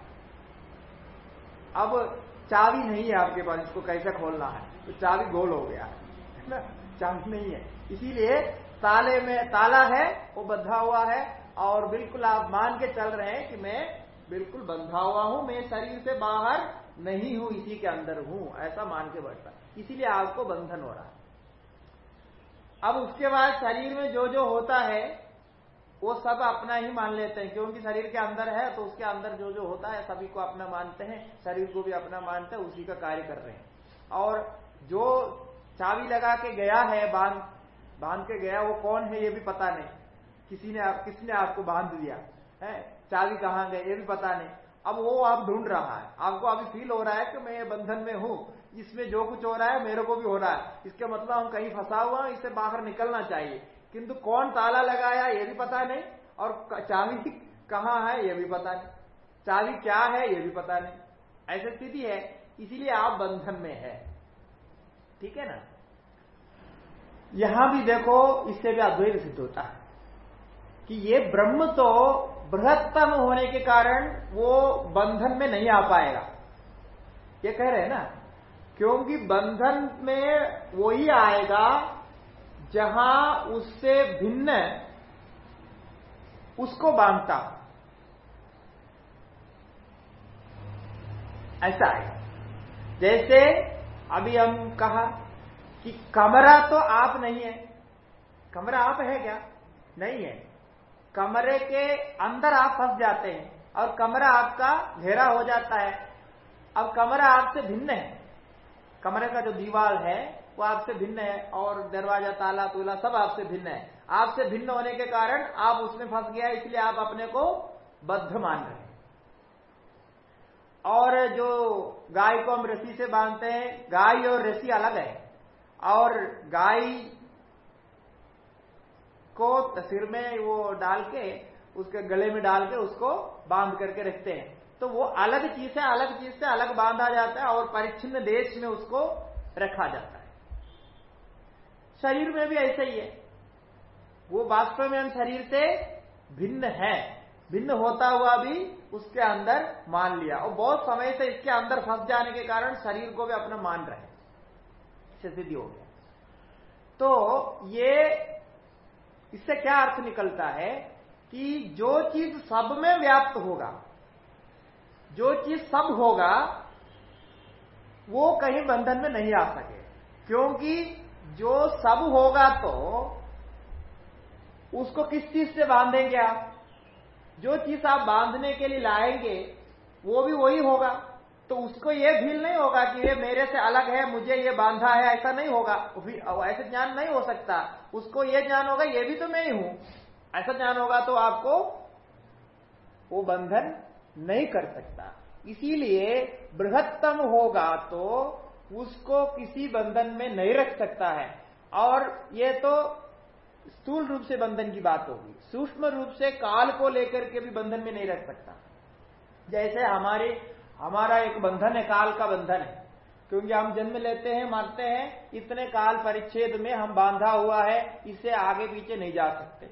अब चाबी नहीं है आपके पास, इसको कैसे खोलना है? तो चाबी गोल हो गया, है ना? चाबी नहीं है। इसीलिए ताले में, ताला है, वो बंधा हुआ है और बिल्कुल आप मान के चल रहे हैं कि मैं बिल्कुल बंधा हुआ हूँ, मैं शरीर से बाहर नहीं हूँ, इसी के अंदर हूँ, ऐसा मान के बैठता इसीलिए आपको बंधन हो रहा है। अब उसके बाद शरीर में जो जो होता है, वो सब अपना ही मान लेते हैं, क्योंकि शरीर के अंदर है तो उसके अंदर जो जो होता है, सभी को अपना मानते हैं, शरीर को भी अपना मानते हैं, उसी का कार्य कर रहे हैं। और जो चाबी लगा के गया है, बाँध बाँध के गया, वो कौन है, ये भी पता नहीं। किसी ने आप, किसने आपको बाँध दिया? है? चाबी कहाँ गए ये भी पता नहीं। अब वो आप ढूंढ रहा है। आपको अभी फील हो रहा है कि मैं बंधन में हूँ। इसमें जो कुछ हो रहा है मेरे को भी हो रहा है। इसके मतलब हम कहीं फंसा हुआ इससे बाहर निकलना चाहिए। किंतु कौन ताला लगाया ये भी पता नहीं। और चाबी (laughs) कहाँ है ये भी पता नहीं। चाबी क्या है ये भी पता नहीं। ऐसी स्थिति है। इसीलिए आप बंधन में है। ठीक है ना? यहाँ भी देखो इससे भी अद्वैत सिद्ध होता है। कि ये ब्रह्म तो बृहत्तम होने के कारण वो बंधन में नहीं आ पाएगा। ये कह रहे हैं ना? क्योंकि बंधन में वही आएगा जहाँ उससे भिन्न उसको बांधता। ऐसा है। जैसे अभी हम कहा कि कमरा तो आप नहीं है। कमरा आप है क्या? नहीं है। कमरे के अंदर आप फंस जाते हैं और कमरा आपका घेरा हो जाता है। अब कमरा आपसे भिन्न है। कमरे का जो दीवार है, वो आपसे भिन्न है और दरवाज़ा, ताला, तुला सब आपसे भिन्न है। आपसे भिन्न होने के कारण आप उसमें फंस गया, इसलिए आप अपने को बद्ध मान रहे हैं। और जो गाय को हम रस्सी से बांधते हैं, गाय और रस्सी अलग है। और गाय को सिर में वो डाल के, उसके गले में डाल के उसको बाँध करके रखते हैं। तो वो अलग चीज़ से अलग चीज़ से अलग बांधा जाता है और परिच्छिन्न देश में उसको रखा जाता है। शरीर में भी ऐसा ही है। वो वास्तव में हम शरीर से भिन्न है। भिन्न होता हुआ भी उसके अंदर मान लिया। और बहुत समय से इसके अंदर फंस जाने के कारण शरीर को भी अपना मान रहे सिद्धि हो गया। तो ये इससे क्या अर्थ निकलता है कि जो चीज़ सब में व्याप्त होगा, जो चीज़ सब होगा, वो कहीं बंधन में नहीं आ सके। क्योंकि जो सब होगा तो उसको किस चीज़ से बांधेंगे आप? जो चीज़ आप बांधने के लिए लाएँगे, वो भी वही होगा। तो उसको ये फील नहीं होगा कि ये मेरे से अलग है, मुझे ये बांधा है, ऐसा नहीं होगा। ऐसे ज्ञान नहीं हो सकता। उसको ये ज्ञान होगा, ये भी तो मैं ही हूँ। ऐसा ज्ञान होगा तो आपको वो बंधन नहीं कर सकता। इसीलिए बृहत्तम होगा तो उसको किसी बंधन में नहीं रख सकता है। और ये तो स्थूल रूप से बंधन की बात होगी। सूक्ष्म रूप से काल को लेकर के भी बंधन में नहीं रख सकता। जैसे हमारे हमारा एक बंधन है, काल का बंधन है। क्योंकि हम जन्म लेते हैं, मरते हैं, इतने काल परिच्छेद में हम बांधा हुआ है इससे आगे पीछे नहीं जा सकते।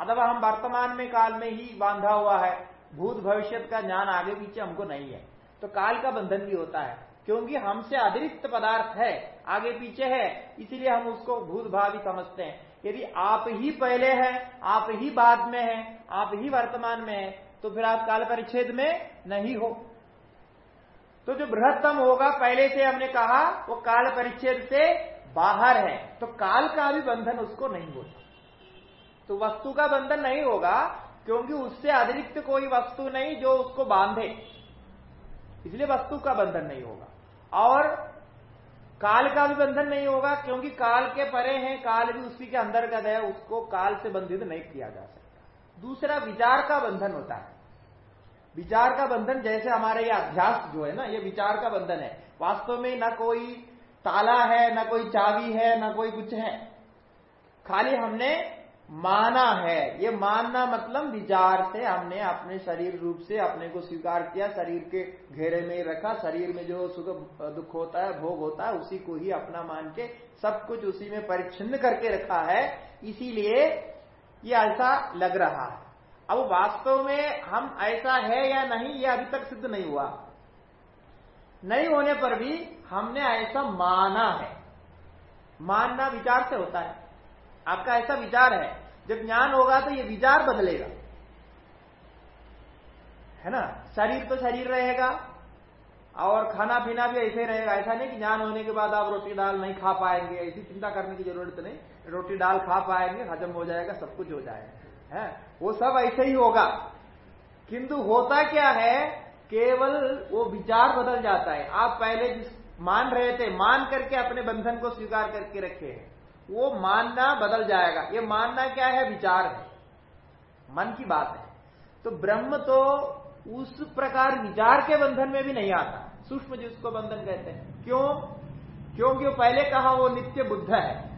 अथवा हम वर्तमान में, काल में ही बांधा हुआ है, भूत भविष्य का ज्ञान आगे पीछे हमको नहीं है। तो काल का बंधन भी होता है, क्योंकि हमसे अतिरिक्त पदार्थ है, आगे पीछे है, इसीलिए हम उसको भूत भावी समझते हैं। यदि आप ही पहले हैं, आप ही बाद में हैं, आप ही वर्तमान में हैं तो फिर आप काल परिच्छेद में नहीं हो। तो जो बृहत्तम होगा, पहले से हमने कहा, वो काल परिच्छेद से बाहर है। तो काल का भी बंधन उसको नहीं होता। तो वस्तु का बंधन नहीं होगा, क्योंकि उससे अतिरिक्त कोई वस्तु नहीं जो उसको बांधे। इसलिए वस्तु का बंधन नहीं होगा। और काल का भी बंधन नहीं होगा, क्योंकि काल के परे हैं, काल भी उसी के अंतर्गत है, उसको काल से बंधित नहीं किया जा सकता। दूसरा विचार का बंधन होता है। विचार का बंधन जैसे हमारे ये अध्यास जो है ना, ये विचार का बंधन है। वास्तव में न कोई ताला है, न कोई चाबी है, न कोई कुछ है। खाली हमने माना है। ये मानना मतलब विचार से हमने अपने शरीर रूप से अपने को स्वीकार किया, शरीर के घेरे में रखा, शरीर में जो सुख, दुख होता है, भोग होता है, उसी को ही अपना मान के सब कुछ उसी में परिच्छिन्न करके रखा है। इसीलिए ये ऐसा लग रहा है। अब वास्तव में हम ऐसा है या नहीं, ये अभी तक सिद्ध नहीं हुआ। नहीं होने पर भी हमने ऐसा माना है। मानना विचार से होता है। आपका ऐसा विचार है। जब ज्ञान होगा तो ये विचार बदलेगा। है ना? शरीर तो शरीर रहेगा और खाना पीना भी ऐसे रहेगा। ऐसा नहीं कि ज्ञान होने के बाद आप रोटी दाल नहीं खा पाएँगे। ऐसी चिंता करने की ज़रूरत नहीं। रोटी दाल खा पाएँगे, हजम हो जाएगा, सब कुछ हो जाएगा। है। वो सब ऐसे ही होगा। किंतु होता क्या है, केवल वो विचार बदल जाता है। आप पहले जिस मान रहे थे, मान करके अपने बंधन को स्वीकार करके रखे हैं। वो मानना बदल जाएगा। ये मानना क्या है? विचार है। मन की बात है। तो ब्रह्म तो उस प्रकार विचार के बंधन में भी नहीं आता। सूक्ष्म जिसको बंधन कहते हैं। क्यों? क्योंकि वो पहले कहा वो नित्य बुद्ध है।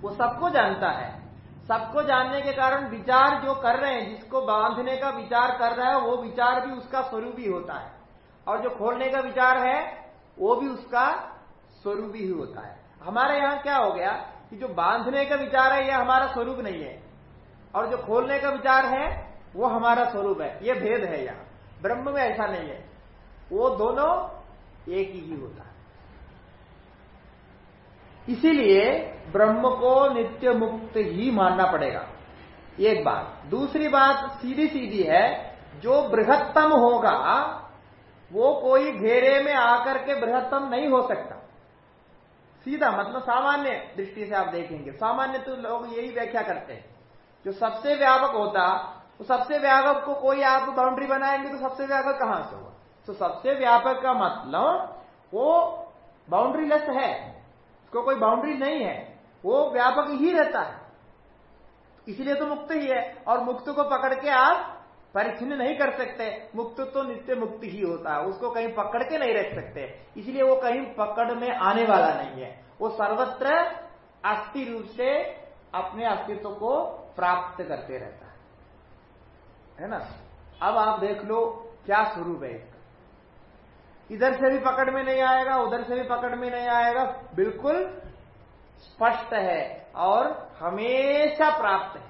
वो सबको जानता है। सबको जानने के कारण विचार जो कर रहे हैं, जिसको बांधने का विचार कर रहा है, वो विचार भी उसका स्वरूप ही होता है। और जो खोलने का विचार है, वो भी उसका स्वरूप ही होता है। हमारे यहाँ क्या हो गया कि जो बांधने का विचार है यह हमारा स्वरूप नहीं है। और जो खोलने का विचार है, वो हमारा स्वरूप है। यह भेद है यहाँ। ब्रह्म में ऐसा नहीं है। वो दोनों एक ही होता है। इसीलिए ब्रह्म को नित्य मुक्त ही मानना पड़ेगा। एक बात। दूसरी बात सीधी सीधी है, जो बृहत्तम होगा, वो कोई घेरे में आकर के बृहत्तम नहीं हो सकता। सीधा मतलब सामान्य दृष्टि से आप देखेंगे। सामान्य तो लोग यही व्याख्या करते हैं। जो सबसे व्यापक होता तो सबसे व्यापक को कोई आप बाउंड्री बनाएँगे तो सबसे व्यापक कहाँ से होगा? तो सबसे व्यापक का मतलब वो बाउंड्री लेस है। उसको कोई बाउंड्री नहीं है। वो व्यापक ही रहता है। इसलिए तो मुक्त ही है। और मुक्त को पकड़ के आप परिचिन नहीं कर सकते। मुक्त तो नित्य मुक्त ही होता है। उसको कहीं पकड़ के नहीं रख सकते। इसलिए वो कहीं पकड़ में आने वाला नहीं है। वो सर्वत्र अस्थि रूप से अपने अस्तित्व को प्राप्त करते रहता है। है ना? अब आप देख लो, क्या स्वरूप है इसका। इधर से भी पकड़ में नहीं आएगा, उधर से भी पकड़ में नहीं आएगा। बिल्कुल स्पष्ट है और हमेशा प्राप्त है।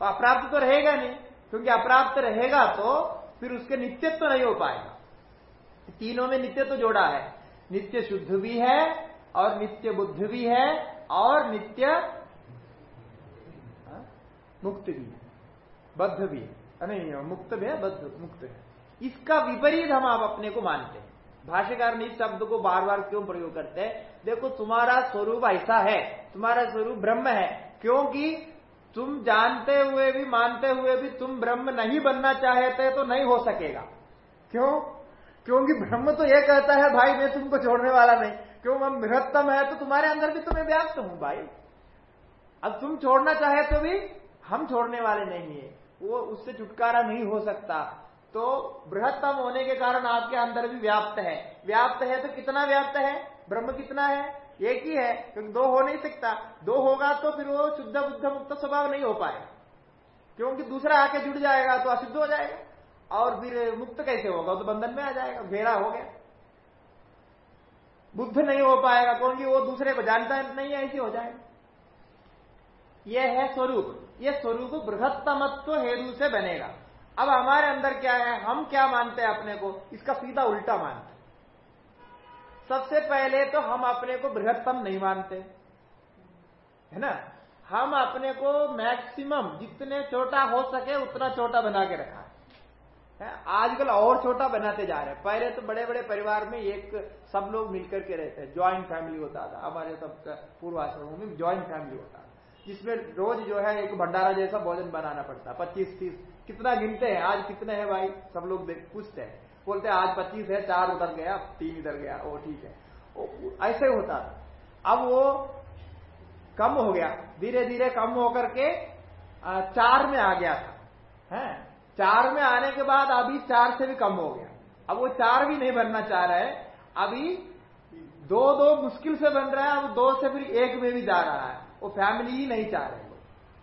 तो अप्राप्त तो रहेगा नहीं, क्योंकि अप्राप्त रहेगा तो फिर उसके नित्यत्व तो नहीं हो पाएगा। तीनों में नित्य तो जोड़ा है। नित्य शुद्ध भी है और नित्य बुद्ध भी है और नित्य मुक्त भी है। बद्ध भी है। नहीं मुक्त भी है, बद्ध, मुक्त है। इसका विपरीत हम आप अपने को मानते हैं। भाष्यकार ने इस शब्द को बार बार क्यों प्रयोग करते हैं? देखो, तुम्हारा स्वरूप ऐसा है, तुम्हारा स्वरूप ब्रह्म है, क्योंकि तुम जानते हुए भी, मानते हुए भी तुम ब्रह्म नहीं बनना चाहते तो नहीं हो सकेगा। क्यों? क्योंकि ब्रह्म तो ये कहता है, भाई, मैं तुमको छोड़ने वाला नहीं। क्यों? मैं बृहत्तम है तो तुम्हारे अंदर भी तुम्हें व्याप्त हूँ, भाई। अब तुम छोड़ना चाहे तो भी, हम छोड़ने वाले नहीं है। वो उससे छुटकारा नहीं हो सकता। तो बृहत्तम होने के कारण आपके अंदर भी व्याप्त है। व्याप्त है तो कितना व्याप्त है? ब्रह्म कितना है? एक ही है, क्योंकि दो हो नहीं सकता। दो होगा तो फिर वो शुद्ध बुद्ध मुक्त स्वभाव नहीं हो पाएगा क्योंकि दूसरा आके जुड़ जाएगा तो अशुद्ध हो जाएगा। और फिर मुक्त कैसे होगा? तो बंधन में आ जाएगा, घेरा हो गया। बुद्ध नहीं हो पाएगा क्योंकि वो दूसरे को जानता नहीं है ऐसे हो जाएगा। यह है स्वरूप। यह स्वरूप बृहत्तमत्व हेतु से बनेगा। अब हमारे अंदर क्या है? हम क्या मानते हैं अपने को? इसका सीधा उल्टा मानते सबसे पहले तो हम अपने को बृहत्तम नहीं मानते। है ना? हम अपने को मैक्सिमम जितने छोटा हो सके उतना छोटा बना के रखा। है? आजकल और छोटा बनाते जा रहे हैं। पहले तो बड़े बड़े परिवार में एक सब लोग मिलकर के रहते हैं। ज्वाइंट फैमिली होता था। हमारे सब पूर्वाश्रमों में ज्वाइंट फैमिली होता था। जिसमें रोज जो है एक भंडारा जैसा भोजन बनाना पड़ता। पच्चीस तीस कितना गिनते हैं? आज कितने हैं भाई? सब लोग पूछते हैं। बोलते हैं, आज पच्चीस है, चार उधर गया, तीन इधर गया। वो ठीक है। ऐसे होता था। अब वो कम हो गया। धीरे धीरे कम होकर के चार में आ गया था। है? चार में आने के बाद अभी चार से भी कम हो गया। अब वो चार भी नहीं बनना चाह रहा है। अभी दो दो मुश्किल से बन रहा है, अब दो से फिर एक में भी जा रहा है। वो फैमिली ही नहीं चाह रहे वो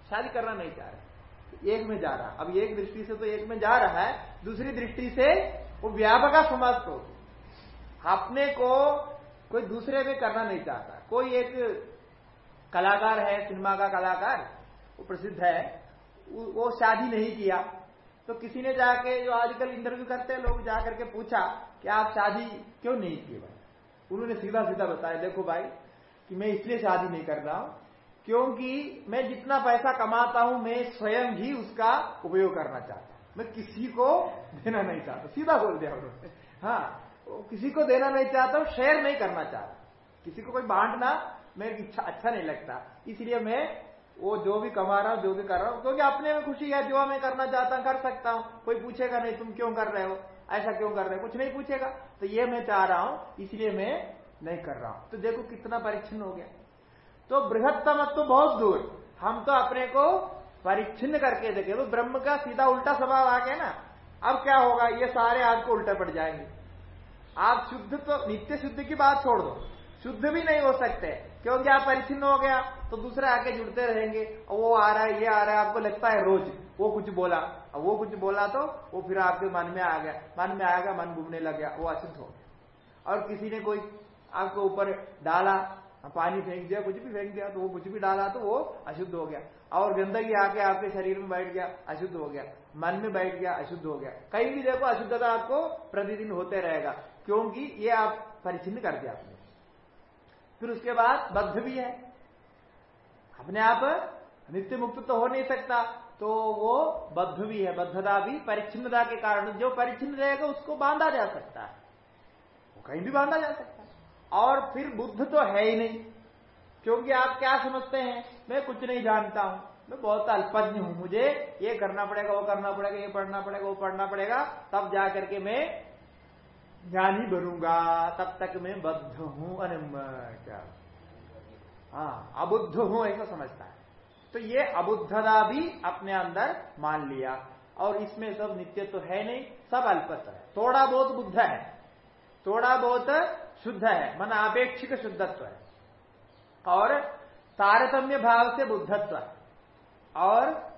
शादी करना नहीं चाह रहे एक में जा रहा। अब एक दृष्टि से तो एक में जा रहा है, दूसरी दृष्टि से वो व्यापक समाज को अपने को कोई दूसरे में करना नहीं चाहता। कोई एक कलाकार है, सिनेमा का कलाकार, वो प्रसिद्ध है, वो शादी नहीं किया। तो किसी ने जाके, जो आजकल इंटरव्यू करते हैं, लोग जाकर के पूछा कि आप शादी क्यों नहीं किए भाई? उन्होंने सीधा सीधा बताया, देखो भाई, कि मैं इसलिए शादी नहीं कर रहा हूँ क्योंकि मैं जितना पैसा कमाता हूँ, मैं स्वयं ही उसका उपयोग करना चाहता हूँ। मैं किसी को देना नहीं चाहता। सीधा बोल दिया उन्होंने। हाँ किसी को देना नहीं चाहता हूँ शेयर नहीं करना चाहता। किसी को कोई बांटना मेरी इच्छा अच्छा नहीं लगता। इसलिए मैं वो जो भी कमा रहा हूँ, जो भी कर रहा हूँ, क्योंकि अपने में खुशी है, जो मैं करना चाहता हूँ, कर सकता हूँ। कोई पूछेगा, नहीं, तुम क्यों कर रहे हो? ऐसा क्यों कर रहे हो? कुछ नहीं पूछेगा। तो ये मैं चाह रहा हूँ, इसलिए मैं नहीं कर रहा हूँ। तो देखो कितना परीक्षण हो गया। तो बृहत्तम तो बहुत दूर। हम तो अपने को परिच्छिन्न करके देखे। तो ब्रह्म का सीधा उल्टा स्वभाव आ गया ना। अब क्या होगा? ये सारे आपको उल्टे पड़ जाएँगे। आप शुद्ध तो नित्य शुद्ध की बात छोड़ दो। शुद्ध भी नहीं हो सकते। क्योंकि आप परिचिन्न हो गया तो दूसरे आके जुड़ते रहेंगे। और वो आ रहा है, ये आ रहा है, आपको लगता है रोज। वो कुछ बोला। और वो कुछ बोला तो वो फिर आपके मन में आ गया। मन में आएगा, मन घूमने लग गया। वो अशुद्ध हो गया। और किसी ने कोई आपके ऊपर डाला पानी फेंक दिया, कुछ भी फेंक दिया तो वो कुछ भी डाला तो वो अशुद्ध हो गया। और गंदगी आके आपके शरीर में बैठ गया, अशुद्ध हो गया। मन में बैठ गया, अशुद्ध हो गया। कहीं भी देखो, अशुद्धता आपको प्रतिदिन होते रहेगा, क्योंकि ये आप परिचिन्न कर दिया आपने। फिर उसके बाद बद्ध भी है। अपने आप नित्य मुक्त तो हो नहीं सकता तो वो बद्ध भी है। बद्धता भी परिच्छिन्नता के कारण, जो परिच्छिन्न रहेगा, उसको बांधा जा सकता है। वो कहीं भी बांधा जा सकता है। और फिर बुद्ध तो है ही नहीं। क्योंकि आप क्या समझते हैं? मैं कुछ नहीं जानता हूँ। मैं बहुत अल्पज्ञ हूँ। मुझे ये करना पड़ेगा, वो करना पड़ेगा, ये पढ़ना पड़ेगा, वो पढ़ना पड़ेगा। तब जाकर के मैं ज्ञानी बनूँगा। तब तक मैं बद्ध हूँ अरे क्या? हाँ अबुद्ध हूँ, ऐसा समझता है। तो ये अबुद्धता भी अपने अंदर मान लिया। और इसमें सब नित्य तो है नहीं, सब अल्पत्व है। थोड़ा बहुत बुद्ध है। थोड़ा बहुत शुद्ध है मन अपेक्षिक शुद्धत्व है। और तारतम्य भाव से बुद्धत्व है। और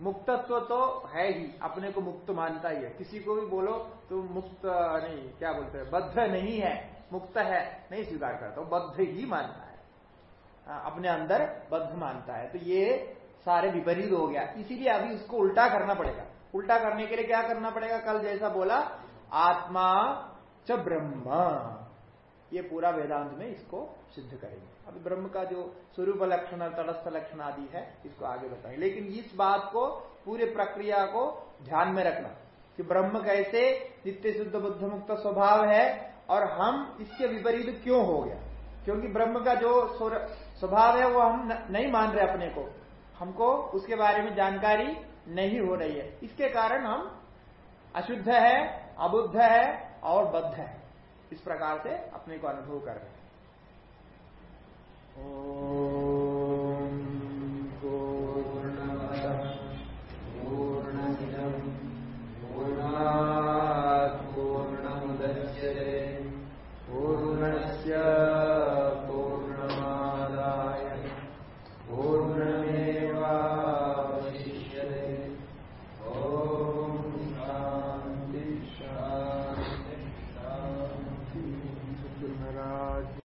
मुक्तत्व तो है ही अपने को मुक्त मानता ही है। किसी को भी बोलो तो मुक्त नहीं क्या बोलते हैं बद्ध नहीं है मुक्त है। नहीं स्वीकार करता बद्ध ही मानता है। हाँ, अपने अंदर बद्ध मानता है। तो ये सारे विपरीत हो गया। इसीलिए अभी उसको उल्टा करना पड़ेगा। उल्टा करने के लिए क्या करना पड़ेगा? कल जैसा बोला आत्मा च ब्रह्म। ये पूरा वेदांत में इसको सिद्ध करेंगे। अभी ब्रह्म का जो स्वरूप लक्षण, तटस्थ लक्षण आदि है, इसको आगे बताएँगे। लेकिन इस बात को, पूरे प्रक्रिया को ध्यान में रखना कि ब्रह्म कैसे नित्य शुद्ध बुद्ध मुक्त स्वभाव है और हम इसके विपरीत क्यों हो गया? क्योंकि ब्रह्म का जो स्वभाव है, वो हम नहीं मान रहे अपने को। हमको उसके बारे में जानकारी नहीं हो रही है। इसके कारण हम अशुद्ध है, अबुद्ध है और बद्ध है। इस प्रकार से अपने को अनुभव कर रहे हैं। ओ